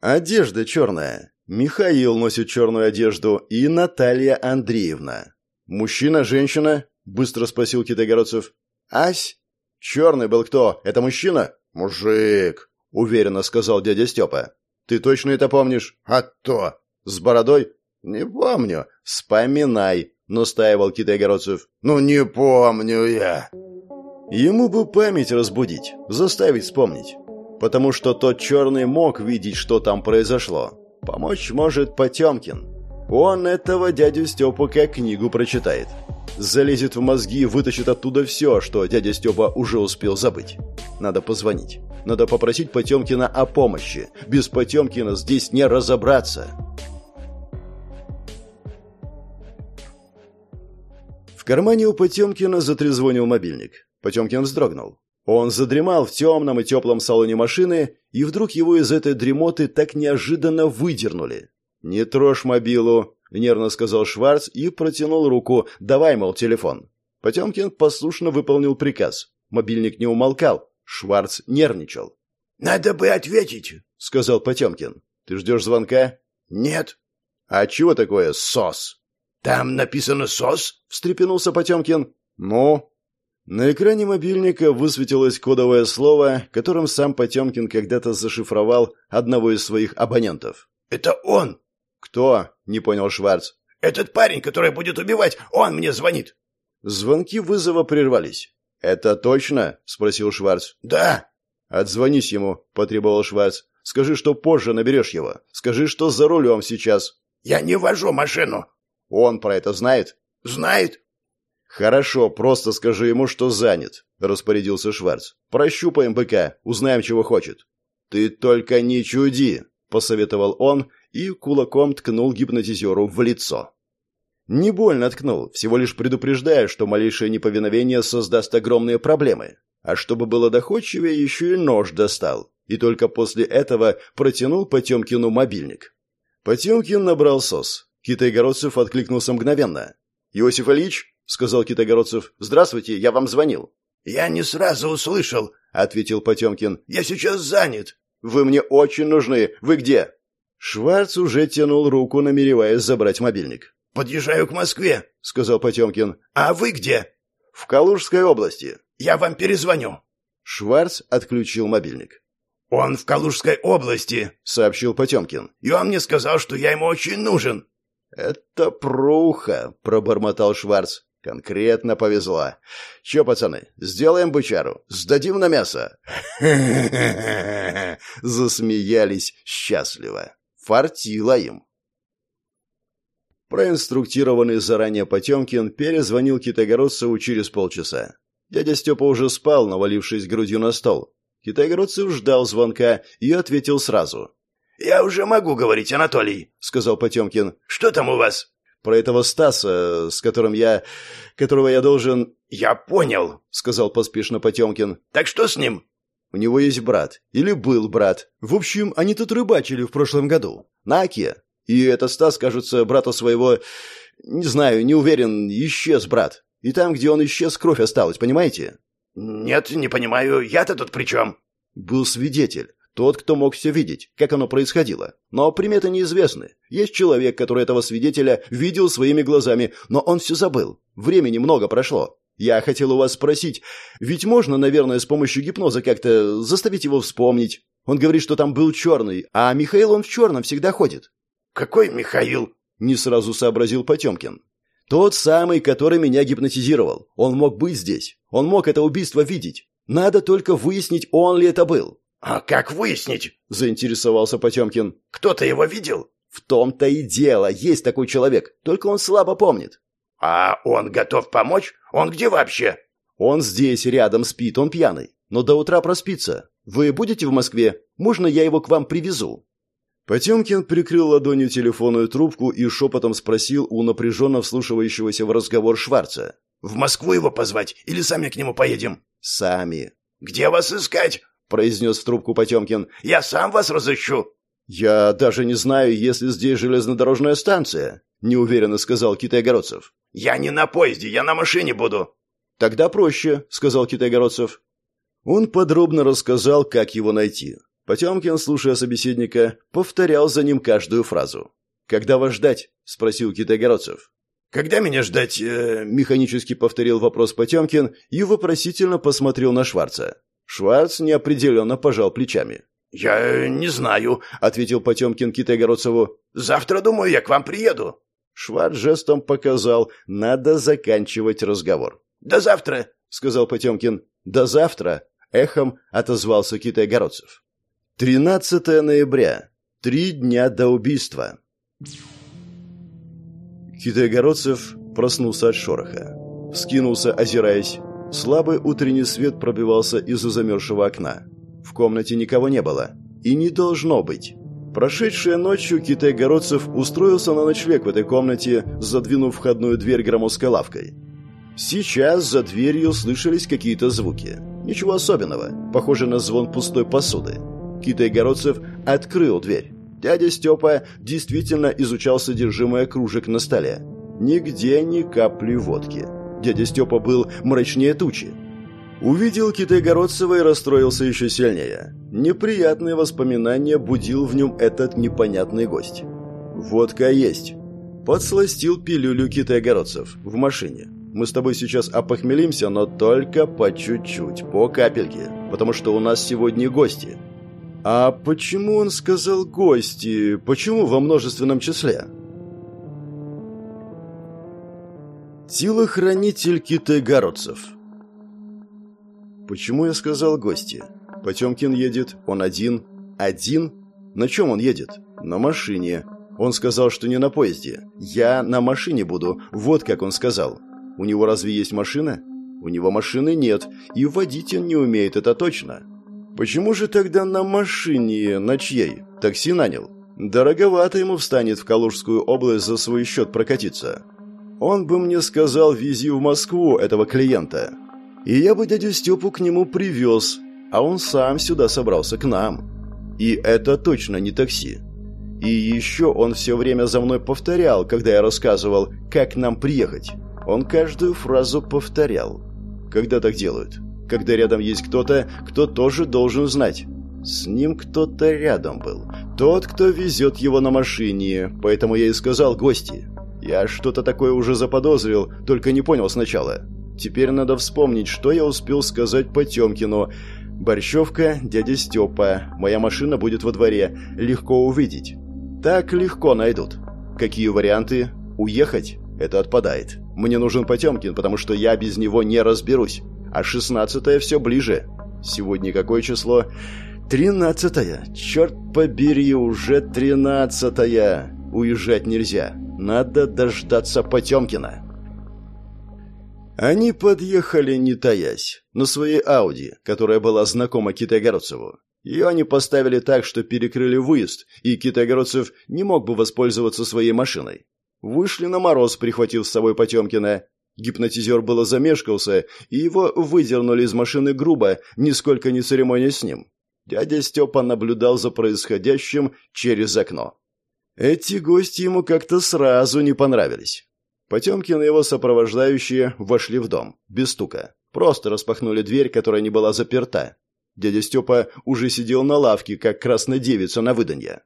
Одежда черная. Михаил носит черную одежду и Наталья Андреевна. Мужчина, женщина? Быстро спросил Китайгородцев. Ась? Черный был кто? Это мужчина? Мужик уверенно сказал дядя Степа. Ты точно это помнишь? А то. С бородой? Не помню. Вспоминай, настаивал Китай-Городцев. Ну не помню я. Ему бы память разбудить, заставить вспомнить. Потому что тот черный мог видеть, что там произошло. Помочь может Потемкин. Он этого дядю Степу как книгу прочитает залезет в мозги и вытащит оттуда все, что дядя Степа уже успел забыть. Надо позвонить. Надо попросить Потемкина о помощи. Без Потемкина здесь не разобраться. В кармане у Потемкина затрезвонил мобильник. Потемкин вздрогнул. Он задремал в темном и теплом салоне машины, и вдруг его из этой дремоты так неожиданно выдернули. «Не трожь мобилу», — нервно сказал Шварц и протянул руку. «Давай, мол, телефон». Потемкин послушно выполнил приказ. Мобильник не умолкал. Шварц нервничал. «Надо бы ответить», — сказал Потемкин. «Ты ждешь звонка?» «Нет». «А чего такое СОС?» «Там написано СОС?» — встрепенулся Потемкин. «Ну?» На экране мобильника высветилось кодовое слово, которым сам Потемкин когда-то зашифровал одного из своих абонентов. «Это он!» «Кто?» — не понял Шварц. «Этот парень, который будет убивать, он мне звонит!» Звонки вызова прервались. «Это точно?» — спросил Шварц. «Да». «Отзвонись ему», — потребовал Шварц. «Скажи, что позже наберешь его. Скажи, что за рулем сейчас». «Я не вожу машину». «Он про это знает?» «Знает». «Хорошо, просто скажи ему, что занят», — распорядился Шварц. «Прощупаем быка, узнаем, чего хочет». «Ты только не чуди», — посоветовал он и кулаком ткнул гипнотизеру в лицо. Не больно ткнул, всего лишь предупреждая, что малейшее неповиновение создаст огромные проблемы. А чтобы было доходчивее, еще и нож достал. И только после этого протянул Потемкину мобильник. Потемкин набрал сос. Китайгородцев откликнулся мгновенно. «Иосиф Ильич?» — сказал Китайгородцев. «Здравствуйте, я вам звонил». «Я не сразу услышал», — ответил Потемкин. «Я сейчас занят». Вы мне очень нужны. Вы где?» Шварц уже тянул руку, намереваясь забрать мобильник. «Подъезжаю к Москве», — сказал Потемкин. «А вы где?» «В Калужской области». «Я вам перезвоню». Шварц отключил мобильник. «Он в Калужской области», — сообщил Потемкин. «И он мне сказал, что я ему очень нужен». «Это пруха», — пробормотал Шварц. «Конкретно повезло. Че, пацаны, сделаем бычару? Сдадим на мясо?» Засмеялись счастливо. Фартило им. Проинструктированный заранее Потемкин перезвонил Китайгородцеву через полчаса. Дядя Степа уже спал, навалившись грудью на стол. Китайгородцев ждал звонка и ответил сразу. «Я уже могу говорить, Анатолий», — сказал Потемкин. «Что там у вас?» Про этого Стаса, с которым я... которого я должен...» «Я понял», — сказал поспешно Потемкин. «Так что с ним?» «У него есть брат. Или был брат. В общем, они тут рыбачили в прошлом году. На Оке. И этот Стас, кажется, брата своего... Не знаю, не уверен, исчез брат. И там, где он исчез, кровь осталась, понимаете?» «Нет, не понимаю. Я-то тут при чем?» «Был свидетель. Тот, кто мог все видеть, как оно происходило. Но приметы неизвестны. Есть человек, который этого свидетеля видел своими глазами, но он все забыл. Времени много прошло. Я хотел у вас спросить, ведь можно, наверное, с помощью гипноза как-то заставить его вспомнить? Он говорит, что там был черный, а Михаил он в черном всегда ходит. «Какой Михаил?» – не сразу сообразил Потемкин. «Тот самый, который меня гипнотизировал. Он мог быть здесь. Он мог это убийство видеть. Надо только выяснить, он ли это был. «А как выяснить?» – заинтересовался Потемкин. «Кто-то его видел?» «В том-то и дело. Есть такой человек. Только он слабо помнит». «А он готов помочь? Он где вообще?» «Он здесь, рядом спит. Он пьяный. Но до утра проспится. Вы будете в Москве? Можно я его к вам привезу?» Потемкин прикрыл ладонью телефонную трубку и шепотом спросил у напряженно вслушивающегося в разговор Шварца. «В Москву его позвать или сами к нему поедем?» «Сами». «Где вас искать?» — произнес в трубку Потемкин. «Я сам вас разыщу». «Я даже не знаю, если здесь железнодорожная станция», — неуверенно сказал Китай-Городцев. «Я не на поезде, я на машине буду». «Тогда проще», — сказал Китай-Городцев. Он подробно рассказал, как его найти. Потемкин, слушая собеседника, повторял за ним каждую фразу. «Когда вас ждать?» — спросил Китай-Городцев. «Когда меня ждать?» э, механически повторил вопрос Потемкин и вопросительно посмотрел на Шварца. Шварц неопределенно пожал плечами. «Я не знаю», — ответил Потемкин Китайгородцеву. «Завтра, думаю, я к вам приеду». Шварц жестом показал, надо заканчивать разговор. «До завтра», — сказал Потемкин. «До завтра», — эхом отозвался Китайгородцев. 13 ноября. Три дня до убийства. Китайгородцев проснулся от шороха. Вскинулся, озираясь. Слабый утренний свет пробивался из-за замерзшего окна. В комнате никого не было. И не должно быть. Прошедшей ночью Китай-Городцев устроился на ночлег в этой комнате, задвинув входную дверь громоздкой лавкой. Сейчас за дверью слышались какие-то звуки. Ничего особенного, похоже на звон пустой посуды. Китай-Городцев открыл дверь. Дядя Степа действительно изучал содержимое кружек на столе. Нигде ни капли водки. Дядя Степа был мрачнее тучи. Увидел Китайгородцева и расстроился еще сильнее. Неприятные воспоминания будил в нем этот непонятный гость. «Водка есть». Подсластил пилюлю Китайгородцев в машине. Мы с тобой сейчас опохмелимся, но только по чуть-чуть, по капельке, потому что у нас сегодня гости. А почему он сказал гости? Почему во множественном числе? Телохранитель китайгородцев. Почему я сказал гости? Потемкин едет, он один. Один? На чем он едет? На машине. Он сказал, что не на поезде. Я на машине буду. Вот как он сказал. У него разве есть машина? У него машины нет, и водить он не умеет, это точно. Почему же тогда на машине, на чьей? Такси нанял? Дороговато ему встанет в Калужскую область за свой счет прокатиться. Он бы мне сказал, вези в Москву этого клиента. И я бы дядю Степу к нему привез, а он сам сюда собрался к нам. И это точно не такси. И еще он все время за мной повторял, когда я рассказывал, как нам приехать. Он каждую фразу повторял. Когда так делают? Когда рядом есть кто-то, кто тоже должен знать. С ним кто-то рядом был. Тот, кто везет его на машине, поэтому я и сказал гости. Я что-то такое уже заподозрил, только не понял сначала. Теперь надо вспомнить, что я успел сказать Потемкину. Борщевка, дядя Степа, моя машина будет во дворе, легко увидеть. Так легко найдут. Какие варианты? Уехать? Это отпадает. Мне нужен Потемкин, потому что я без него не разберусь. А шестнадцатое все ближе. Сегодня какое число? Тринадцатое. Черт побери, уже тринадцатое. Уезжать нельзя. Надо дождаться Потемкина. Они подъехали, не таясь, на своей Ауди, которая была знакома Китайгородцеву. Ее они поставили так, что перекрыли выезд, и Китайгородцев не мог бы воспользоваться своей машиной. Вышли на мороз, прихватив с собой Потемкина. Гипнотизер было замешкался, и его выдернули из машины грубо, нисколько не церемонясь с ним. Дядя Степа наблюдал за происходящим через окно. Эти гости ему как-то сразу не понравились. Потемкин и его сопровождающие вошли в дом, без стука. Просто распахнули дверь, которая не была заперта. Дядя Степа уже сидел на лавке, как красная девица на выданье.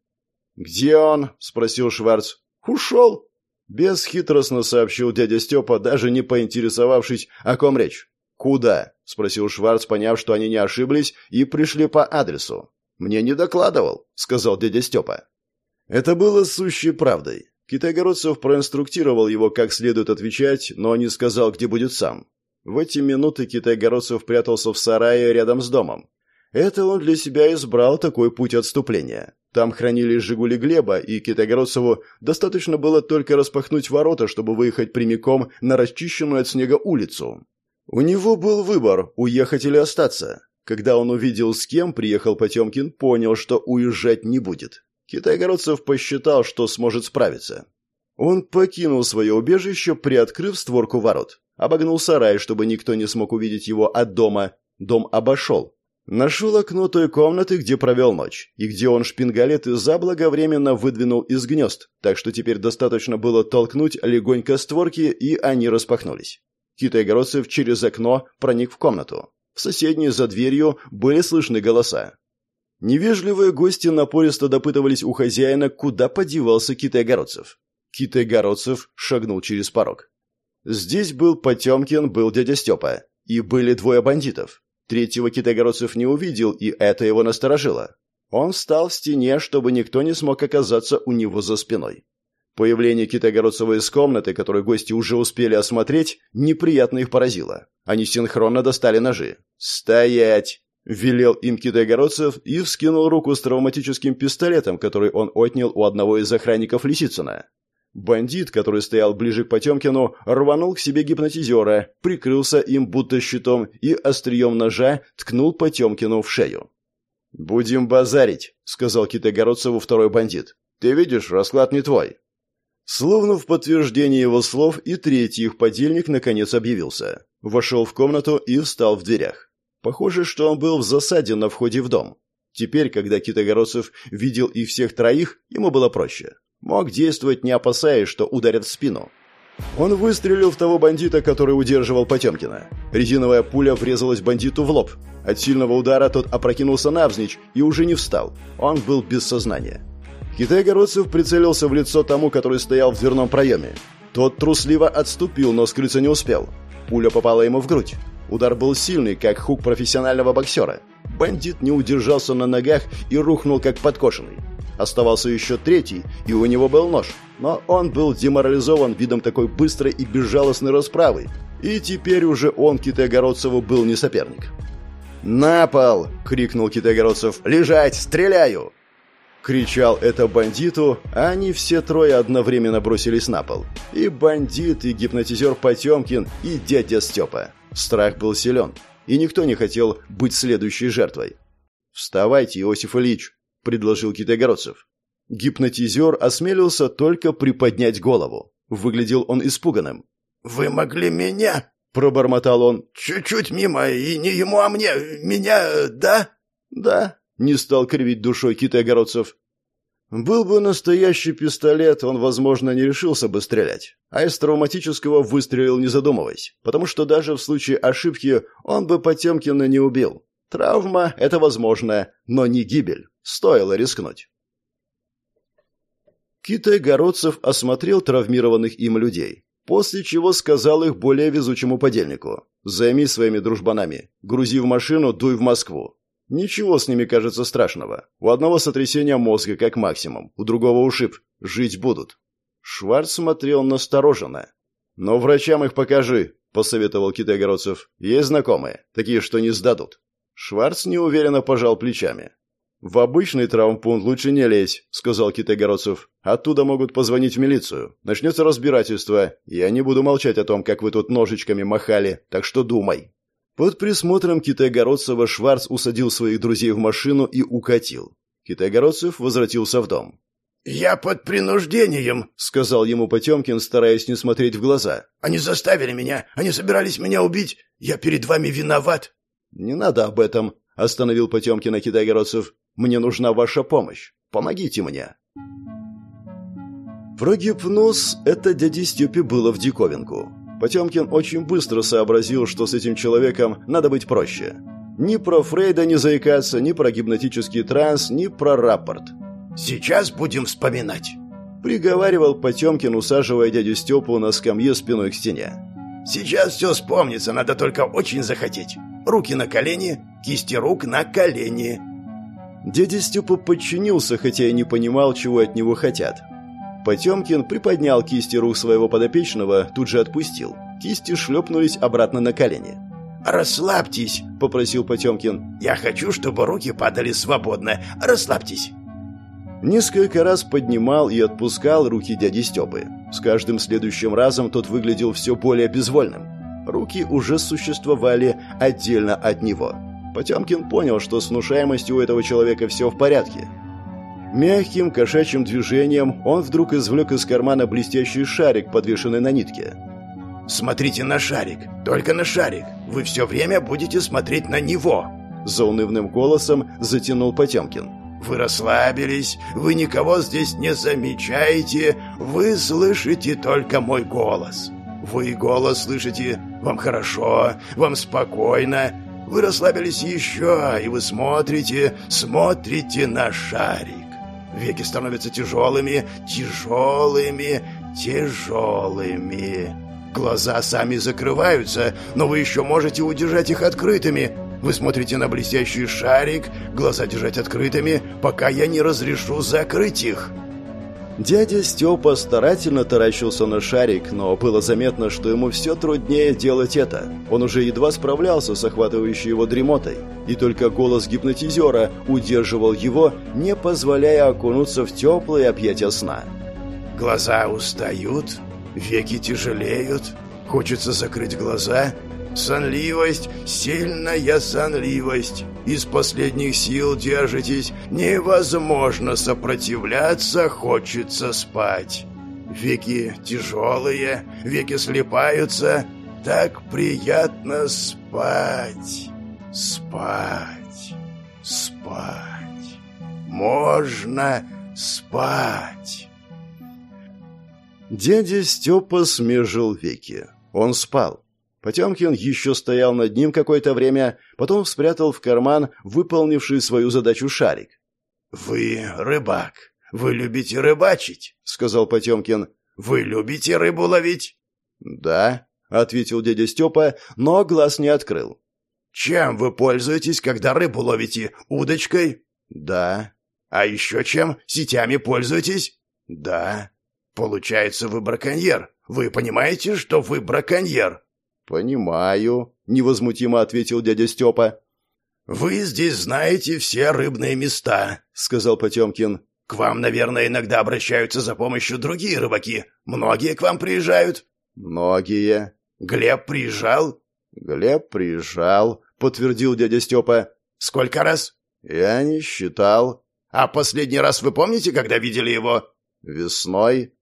«Где он?» – спросил Шварц. «Ушел», Бесхитростно сообщил дядя Степа, даже не поинтересовавшись, о ком речь. «Куда?» – спросил Шварц, поняв, что они не ошиблись, и пришли по адресу. «Мне не докладывал», – сказал дядя Степа. Это было сущей правдой. Китайгородцев проинструктировал его, как следует отвечать, но не сказал, где будет сам. В эти минуты Китайгородцев прятался в сарае рядом с домом. Это он для себя избрал такой путь отступления. Там хранились «Жигули» Глеба, и Китайгородцеву достаточно было только распахнуть ворота, чтобы выехать прямиком на расчищенную от снега улицу. У него был выбор – уехать или остаться. Когда он увидел, с кем приехал Потемкин, понял, что уезжать не будет. Китайгородцев посчитал, что сможет справиться. Он покинул свое убежище, приоткрыв створку ворот. Обогнул сарай, чтобы никто не смог увидеть его от дома. Дом обошел. Нашел окно той комнаты, где провел ночь, и где он шпингалеты заблаговременно выдвинул из гнезд, так что теперь достаточно было толкнуть легонько створки, и они распахнулись. Китай-городцев через окно проник в комнату. В соседней за дверью были слышны голоса. Невежливые гости напористо допытывались у хозяина, куда подевался Китай-городцев. Китай-городцев шагнул через порог. Здесь был Потемкин, был дядя Степа, и были двое бандитов. Третьего Китайгородцев не увидел, и это его насторожило. Он встал в стене, чтобы никто не смог оказаться у него за спиной. Появление Китайгородцева из комнаты, которую гости уже успели осмотреть, неприятно их поразило. Они синхронно достали ножи. «Стоять!» – велел им Китайгородцев и вскинул руку с травматическим пистолетом, который он отнял у одного из охранников Лисицына. Бандит, который стоял ближе к Потемкину, рванул к себе гипнотизера, прикрылся им будто щитом и острием ножа ткнул Потемкину в шею. «Будем базарить», — сказал Китайгородцеву второй бандит. «Ты видишь, расклад не твой». Словно в подтверждение его слов и третий их подельник наконец объявился. Вошел в комнату и встал в дверях. Похоже, что он был в засаде на входе в дом. Теперь, когда Китайгородцев видел их всех троих, ему было проще. Мог действовать, не опасаясь, что ударят в спину. Он выстрелил в того бандита, который удерживал Потемкина. Резиновая пуля врезалась бандиту в лоб. От сильного удара тот опрокинулся навзничь и уже не встал. Он был без сознания. Китай-городцев прицелился в лицо тому, который стоял в дверном проеме. Тот трусливо отступил, но скрыться не успел. Пуля попала ему в грудь. Удар был сильный, как хук профессионального боксера. Бандит не удержался на ногах и рухнул, как подкошенный. Оставался еще третий, и у него был нож. Но он был деморализован видом такой быстрой и безжалостной расправы. И теперь уже он Китайгородцеву был не соперник. «На пол!» — крикнул Китайгородцев. «Лежать! Стреляю!» Кричал это бандиту, а они все трое одновременно бросились на пол. И бандит, и гипнотизер Потемкин, и дядя Степа. Страх был силен, и никто не хотел быть следующей жертвой. «Вставайте, Иосиф Ильич!» — предложил Китайгородцев. Гипнотизер осмелился только приподнять голову. Выглядел он испуганным. «Вы могли меня?» — пробормотал он. «Чуть-чуть мимо, и не ему, а мне. Меня, да?» «Да», — не стал кривить душой Китайгородцев. Был бы настоящий пистолет, он, возможно, не решился бы стрелять. А из травматического выстрелил, не задумываясь, потому что даже в случае ошибки он бы Потемкина не убил. Травма — это возможно, но не гибель. Стоило рискнуть. Китай Городцев осмотрел травмированных им людей, после чего сказал их более везучему подельнику. «Займись своими дружбанами. Грузи в машину, дуй в Москву. Ничего с ними кажется страшного. У одного сотрясение мозга, как максимум, у другого ушиб. Жить будут». Шварц смотрел настороженно. «Но врачам их покажи», — посоветовал Китай-Городцев. «Есть знакомые, такие, что не сдадут». Шварц неуверенно пожал плечами. «В обычный травмпункт лучше не лезь», — сказал Китай-Городцев. «Оттуда могут позвонить в милицию. Начнется разбирательство. Я не буду молчать о том, как вы тут ножичками махали, так что думай». Под присмотром Китай-Городцева Шварц усадил своих друзей в машину и укатил. Китай-Городцев возвратился в дом. «Я под принуждением», — сказал ему Потемкин, стараясь не смотреть в глаза. «Они заставили меня. Они собирались меня убить. Я перед вами виноват». «Не надо об этом», — остановил Потемкина Китай-Городцев. Мне нужна ваша помощь. Помогите мне». Прогипноз – это дяде Степе было в диковинку. Потемкин очень быстро сообразил, что с этим человеком надо быть проще. Ни про Фрейда не заикаться, ни про гипнотический транс, ни про рапорт. «Сейчас будем вспоминать», – приговаривал Потемкин, усаживая дядю Степу на скамье спиной к стене. «Сейчас все вспомнится, надо только очень захотеть. Руки на колени, кисти рук на колени. Дядя Степа подчинился, хотя и не понимал, чего от него хотят. Потемкин приподнял кисти рук своего подопечного, тут же отпустил. Кисти шлепнулись обратно на колени. «Расслабьтесь», — попросил Потемкин. «Я хочу, чтобы руки падали свободно. Расслабьтесь». Несколько раз поднимал и отпускал руки дяди Степы. С каждым следующим разом тот выглядел все более безвольным. Руки уже существовали отдельно от него. Потемкин понял, что с внушаемостью у этого человека все в порядке. Мягким кошачьим движением он вдруг извлек из кармана блестящий шарик, подвешенный на нитке. «Смотрите на шарик, только на шарик. Вы все время будете смотреть на него!» Заунывным голосом затянул Потемкин. «Вы расслабились, вы никого здесь не замечаете, вы слышите только мой голос. Вы голос слышите, вам хорошо, вам спокойно, вы расслабились еще, и вы смотрите, смотрите на шарик. Веки становятся тяжелыми, тяжелыми, тяжелыми. Глаза сами закрываются, но вы еще можете удержать их открытыми. Вы смотрите на блестящий шарик, глаза держать открытыми, пока я не разрешу закрыть их. Дядя Степа старательно таращился на шарик, но было заметно, что ему все труднее делать это. Он уже едва справлялся с охватывающей его дремотой, и только голос гипнотизера удерживал его, не позволяя окунуться в теплые объятия сна. «Глаза устают, веки тяжелеют, хочется закрыть глаза Сонливость, сильная сонливость. Из последних сил держитесь. Невозможно сопротивляться, хочется спать. Веки тяжелые, веки слепаются. Так приятно спать. Спать. Спать. Можно спать. Дядя Степа смежил веки. Он спал. Потемкин еще стоял над ним какое-то время, потом спрятал в карман выполнивший свою задачу шарик. «Вы рыбак. Вы любите рыбачить», — сказал Потемкин. «Вы любите рыбу ловить?» «Да», — ответил дядя Степа, но глаз не открыл. «Чем вы пользуетесь, когда рыбу ловите? Удочкой?» «Да». «А еще чем? Сетями пользуетесь?» «Да». «Получается, вы браконьер. Вы понимаете, что вы браконьер?» «Понимаю», — невозмутимо ответил дядя Степа. «Вы здесь знаете все рыбные места», — сказал Потемкин. «К вам, наверное, иногда обращаются за помощью другие рыбаки. Многие к вам приезжают?» «Многие». «Глеб приезжал?» «Глеб приезжал», — подтвердил дядя Степа. «Сколько раз?» «Я не считал». «А последний раз вы помните, когда видели его?» «Весной».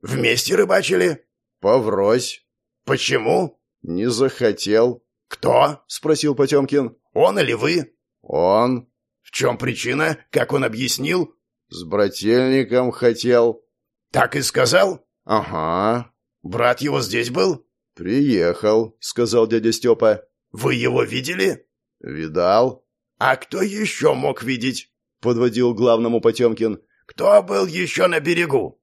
«Вместе рыбачили?» «Поврось». «Почему?» «Не захотел». «Кто?» — спросил Потемкин. «Он или вы?» «Он». «В чем причина? Как он объяснил?» «С брательником хотел». «Так и сказал?» «Ага». «Брат его здесь был?» «Приехал», — сказал дядя Степа. «Вы его видели?» «Видал». «А кто еще мог видеть?» — подводил главному Потемкин. «Кто был еще на берегу?»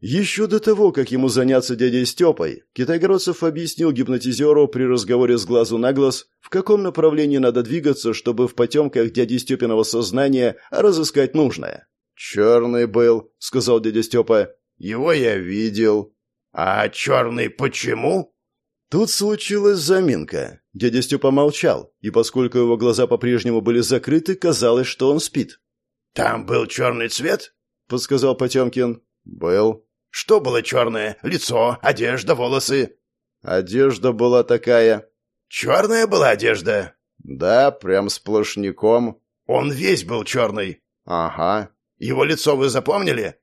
Еще до того, как ему заняться дядей Степой, Китайгородцев объяснил гипнотизеру при разговоре с глазу на глаз, в каком направлении надо двигаться, чтобы в потемках дяди Степиного сознания разыскать нужное. «Черный был», — сказал дядя Степа. «Его я видел». «А черный почему?» Тут случилась заминка. Дядя Степа молчал, и поскольку его глаза по-прежнему были закрыты, казалось, что он спит. «Там был черный цвет?» — подсказал Потемкин. «Был». Что было черное? Лицо, одежда, волосы?» «Одежда была такая». «Черная была одежда?» «Да, прям сплошняком». «Он весь был черный?» «Ага». «Его лицо вы запомнили?»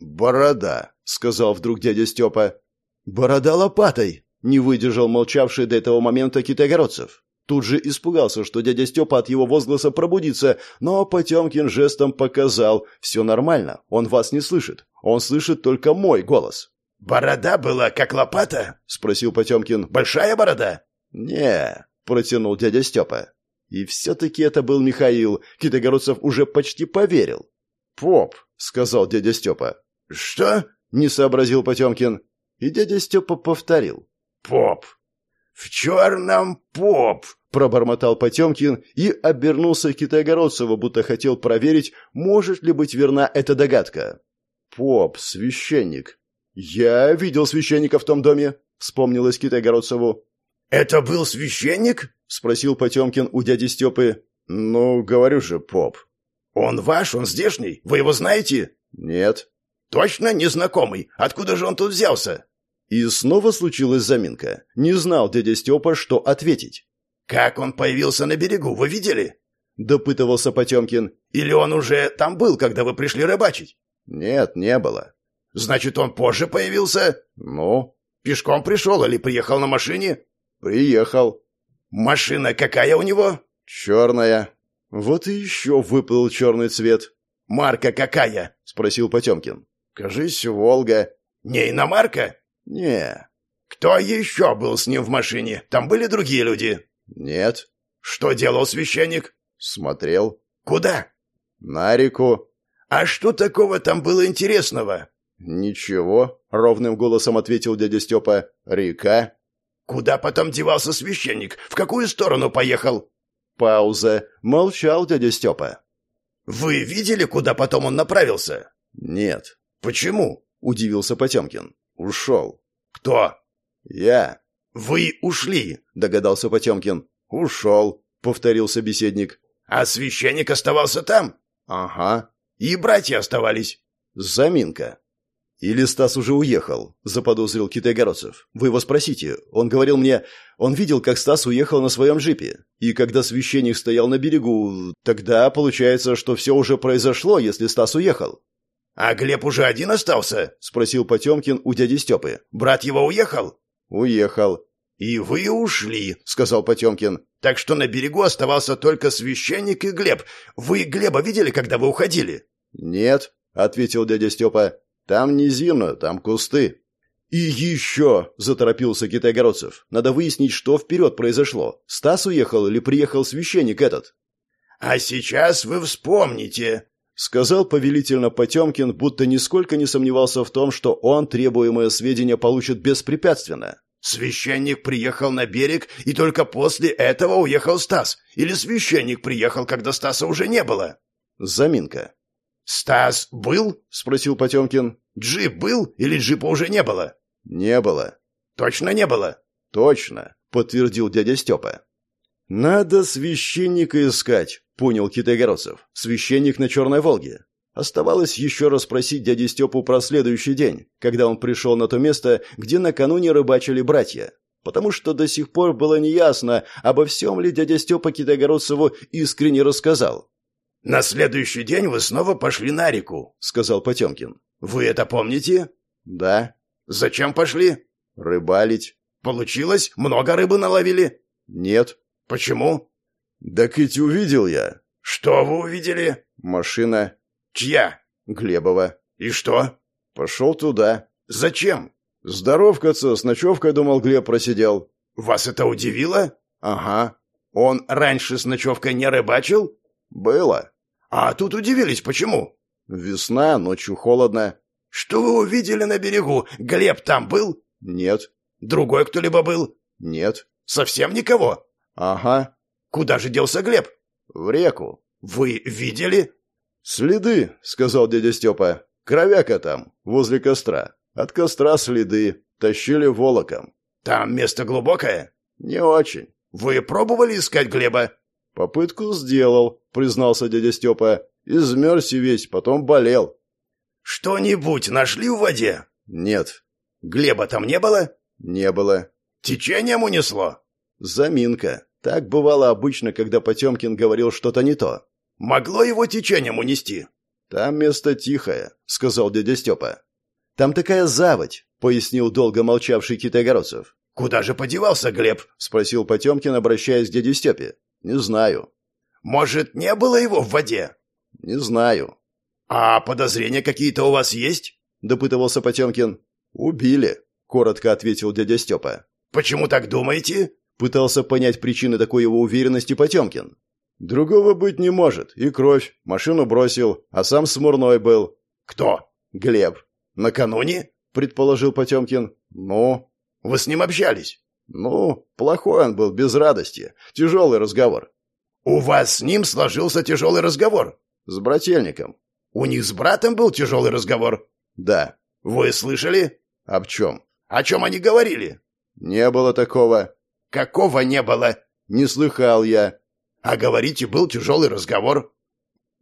«Борода», — сказал вдруг дядя Степа. «Борода лопатой», — не выдержал молчавший до этого момента китайгородцев. Тут же испугался, что дядя Степа от его возгласа пробудится, но Потемкин жестом показал «все нормально, он вас не слышит, он слышит только мой голос». «Борода была как лопата?» — спросил Потемкин. «Большая борода?» «Не», — протянул дядя Степа. И все-таки это был Михаил, Китайгородцев уже почти поверил. «Поп», — сказал дядя Степа. «Что?» — не сообразил Потемкин. И дядя Степа повторил. «Поп». «В черном поп!» — пробормотал Потемкин и обернулся к Китайгородцеву, будто хотел проверить, может ли быть верна эта догадка. «Поп, священник». «Я видел священника в том доме», — вспомнилось Китайгородцеву. «Это был священник?» — спросил Потемкин у дяди Степы. «Ну, говорю же, поп». «Он ваш? Он здешний? Вы его знаете?» «Нет». «Точно незнакомый? Откуда же он тут взялся?» И снова случилась заминка. Не знал дядя Степа, что ответить. «Как он появился на берегу, вы видели?» — допытывался Потемкин. «Или он уже там был, когда вы пришли рыбачить?» «Нет, не было». «Значит, он позже появился?» «Ну?» «Пешком пришел или приехал на машине?» «Приехал». «Машина какая у него?» «Черная». Вот и еще выплыл черный цвет. «Марка какая?» — спросил Потемкин. «Кажись, Волга». «Не иномарка?» «Не». «Кто еще был с ним в машине? Там были другие люди?» «Нет». «Что делал священник?» «Смотрел». «Куда?» «На реку». «А что такого там было интересного?» «Ничего», — ровным голосом ответил дядя Степа. «Река». «Куда потом девался священник? В какую сторону поехал?» Пауза. Молчал дядя Степа. «Вы видели, куда потом он направился?» «Нет». «Почему?» — удивился Потемкин. «Ушел». «Кто?» «Я». «Вы ушли», — догадался Потемкин. «Ушел», — повторил собеседник. «А священник оставался там?» «Ага». «И братья оставались?» «Заминка». «Или Стас уже уехал», — заподозрил Китайгородцев. «Вы его спросите. Он говорил мне, он видел, как Стас уехал на своем джипе. И когда священник стоял на берегу, тогда получается, что все уже произошло, если Стас уехал». «А Глеб уже один остался?» — спросил Потемкин у дяди Степы. «Брат его уехал?» «Уехал». «И вы ушли», — сказал Потемкин. «Так что на берегу оставался только священник и Глеб. Вы Глеба видели, когда вы уходили?» «Нет», — ответил дядя Степа. «Там низина, там кусты». «И еще!» – заторопился Китайгородцев. «Надо выяснить, что вперед произошло. Стас уехал или приехал священник этот?» «А сейчас вы вспомните!» — сказал повелительно Потемкин, будто нисколько не сомневался в том, что он требуемое сведения получит беспрепятственно. «Священник приехал на берег, и только после этого уехал Стас. Или священник приехал, когда Стаса уже не было?» Заминка. «Стас был?» — спросил Потемкин. «Джип был или джипа уже не было?» «Не было». «Точно не было?» «Точно», — подтвердил дядя Степа. «Надо священника искать», — понял Китайгородцев. «Священник на Черной Волге». Оставалось еще раз спросить дяди Степу про следующий день, когда он пришел на то место, где накануне рыбачили братья. Потому что до сих пор было неясно, обо всем ли дядя Степа Китайгородцеву искренне рассказал. «На следующий день вы снова пошли на реку», — сказал Потемкин. «Вы это помните?» «Да». «Зачем пошли?» «Рыбалить». «Получилось? Много рыбы наловили?» «Нет». «Почему?» «Так ведь увидел я». «Что вы увидели?» «Машина». «Чья?» «Глебова». «И что?» «Пошел туда». «Зачем?» «Здоровкаться, с ночевкой, думал, Глеб просидел». «Вас это удивило?» «Ага». Он раньше с ночевкой не рыбачил? Было. А тут удивились, почему? Весна, ночью холодно. Что вы увидели на берегу? Глеб там был? Нет. Другой кто-либо был? Нет. Совсем никого? Ага. Куда же делся Глеб? В реку. Вы видели? Следы, сказал дядя Степа. Кровяка там, возле костра. От костра следы. Тащили волоком. Там место глубокое? Не очень. Вы пробовали искать Глеба? Попытку сделал, признался дядя Степа. Измерз весь, потом болел. Что-нибудь нашли в воде? Нет. Глеба там не было? Не было. Течением унесло? Заминка. Так бывало обычно, когда Потемкин говорил что-то не то. Могло его течением унести? Там место тихое, сказал дядя Степа. Там такая заводь, пояснил долго молчавший Китайгородцев. Куда же подевался Глеб? спросил Потемкин, обращаясь к дяде Степе. Не знаю. Может, не было его в воде? Не знаю. А подозрения какие-то у вас есть? допытывался Потемкин. Убили, коротко ответил дядя Степа. Почему так думаете? Пытался понять причины такой его уверенности Потемкин. Другого быть не может. И кровь. Машину бросил, а сам смурной был. Кто? Глеб. Накануне? Предположил Потемкин. Ну? Вы с ним общались? Ну, плохой он был, без радости. Тяжелый разговор. У вас с ним сложился тяжелый разговор? С брательником. У них с братом был тяжелый разговор? Да. Вы слышали? Об чем? О чем они говорили? Не было такого. Какого не было? Не слыхал я. А говорите, был тяжелый разговор.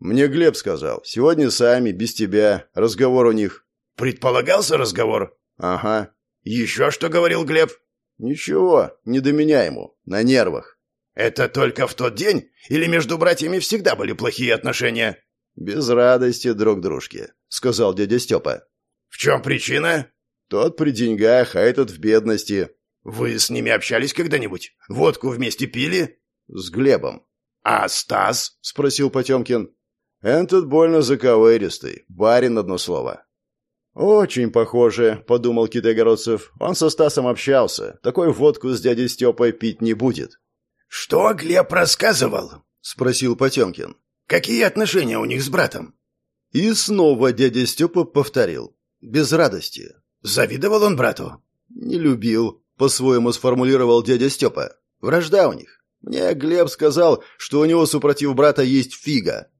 Мне Глеб сказал. Сегодня сами, без тебя. Разговор у них. Предполагался разговор? Ага. Еще что говорил Глеб? Ничего, не до меня ему. На нервах. Это только в тот день? Или между братьями всегда были плохие отношения? Без радости друг дружке, сказал дядя Степа. В чем причина? Тот при деньгах, а этот в бедности. Вы с ними общались когда-нибудь? Водку вместе пили? С Глебом. А Стас? Спросил Потемкин. Этот больно заковыристый. Барин одно слово. «Очень похоже», — подумал Китайгородцев. «Он со Стасом общался. Такой водку с дядей Степой пить не будет». «Что Глеб рассказывал?» — спросил Потемкин. «Какие отношения у них с братом?» И снова дядя Степа повторил. Без радости. «Завидовал он брату?» «Не любил», — по-своему сформулировал дядя Степа. «Вражда у них. Мне Глеб сказал, что у него супротив брата есть фига».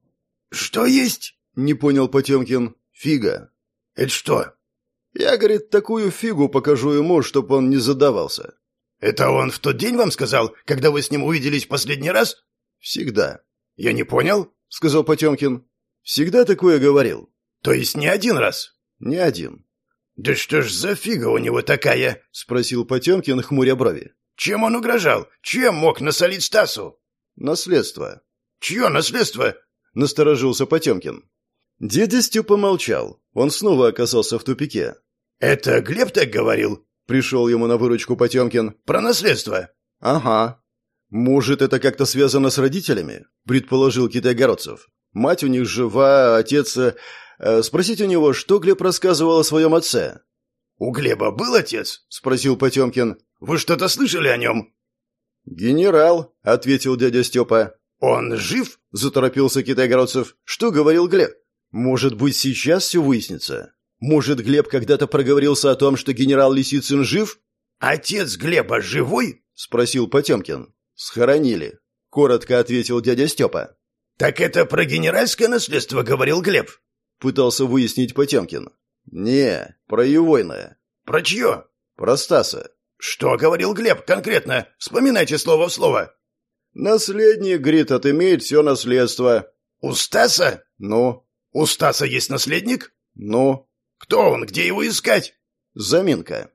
«Что есть?» — не понял Потемкин. «Фига». «Это что?» «Я, говорит, такую фигу покажу ему, чтоб он не задавался». «Это он в тот день вам сказал, когда вы с ним увиделись в последний раз?» «Всегда». «Я не понял», — сказал Потемкин. «Всегда такое говорил». «То есть не один раз?» «Не один». «Да что ж за фига у него такая?» — спросил Потемкин, хмуря брови. «Чем он угрожал? Чем мог насолить Стасу?» «Наследство». «Чье наследство?» — насторожился Потемкин. Дядя Степа молчал. Он снова оказался в тупике. «Это Глеб так говорил?» Пришел ему на выручку Потемкин. «Про наследство?» «Ага. Может, это как-то связано с родителями?» Предположил Китайгородцев. «Мать у них жива, отец... Э, спросите у него, что Глеб рассказывал о своем отце?» «У Глеба был отец?» Спросил Потемкин. «Вы что-то слышали о нем?» «Генерал», — ответил дядя Степа. «Он жив?» — заторопился Китайгородцев. «Что говорил Глеб?» «Может быть, сейчас все выяснится? Может, Глеб когда-то проговорился о том, что генерал Лисицын жив?» «Отец Глеба живой?» — спросил Потемкин. «Схоронили», — коротко ответил дядя Степа. «Так это про генеральское наследство говорил Глеб?» — пытался выяснить Потемкин. «Не, про Евойное». «Про чье?» «Про Стаса». «Что говорил Глеб конкретно? Вспоминайте слово в слово». «Наследник, говорит, отымеет все наследство». «У Стаса?» «Ну?» «У Стаса есть наследник?» «Ну?» «Кто он? Где его искать?» «Заминка».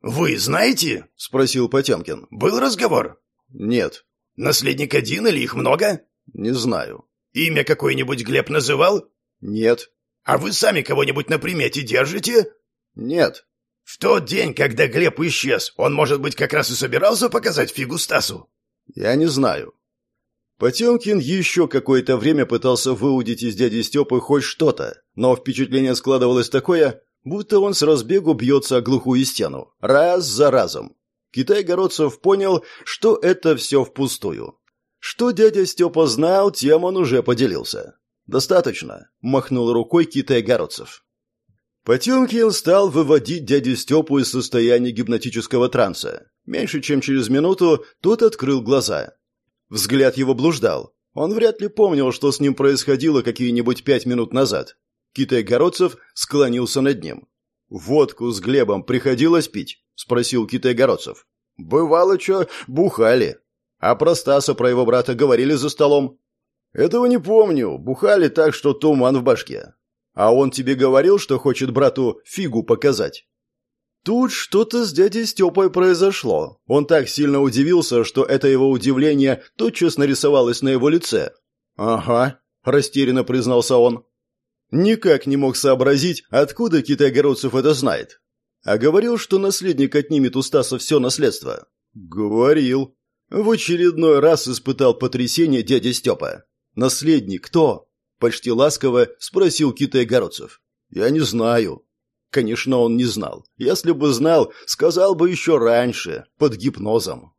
«Вы знаете?» — спросил Потемкин. «Был разговор?» «Нет». «Наследник один или их много?» «Не знаю». «Имя какое-нибудь Глеб называл?» «Нет». «А вы сами кого-нибудь на примете держите?» «Нет». «В тот день, когда Глеб исчез, он, может быть, как раз и собирался показать фигу Стасу?» «Я не знаю». Потемкин еще какое-то время пытался выудить из дяди Степы хоть что-то, но впечатление складывалось такое, будто он с разбегу бьется о глухую стену, раз за разом. Китай-городцев понял, что это все впустую. Что дядя Степа знал, тем он уже поделился. «Достаточно», — махнул рукой Китай Городцев. Потемкин стал выводить дядю Степу из состояния гипнотического транса. Меньше чем через минуту тот открыл глаза. Взгляд его блуждал. Он вряд ли помнил, что с ним происходило какие-нибудь пять минут назад. Китай Городцев склонился над ним. «Водку с Глебом приходилось пить?» — спросил Китай Городцев. «Бывало, что бухали. А про Стаса, про его брата говорили за столом?» «Этого не помню. Бухали так, что туман в башке. А он тебе говорил, что хочет брату фигу показать?» Тут что-то с дядей Степой произошло. Он так сильно удивился, что это его удивление тотчас нарисовалось на его лице. «Ага», – растерянно признался он. Никак не мог сообразить, откуда Китай-Городцев это знает. А говорил, что наследник отнимет у Стаса все наследство. Говорил. В очередной раз испытал потрясение дядя Степа. «Наследник кто?» – почти ласково спросил Китай-Городцев. «Я не знаю». Конечно, он не знал. Если бы знал, сказал бы еще раньше, под гипнозом.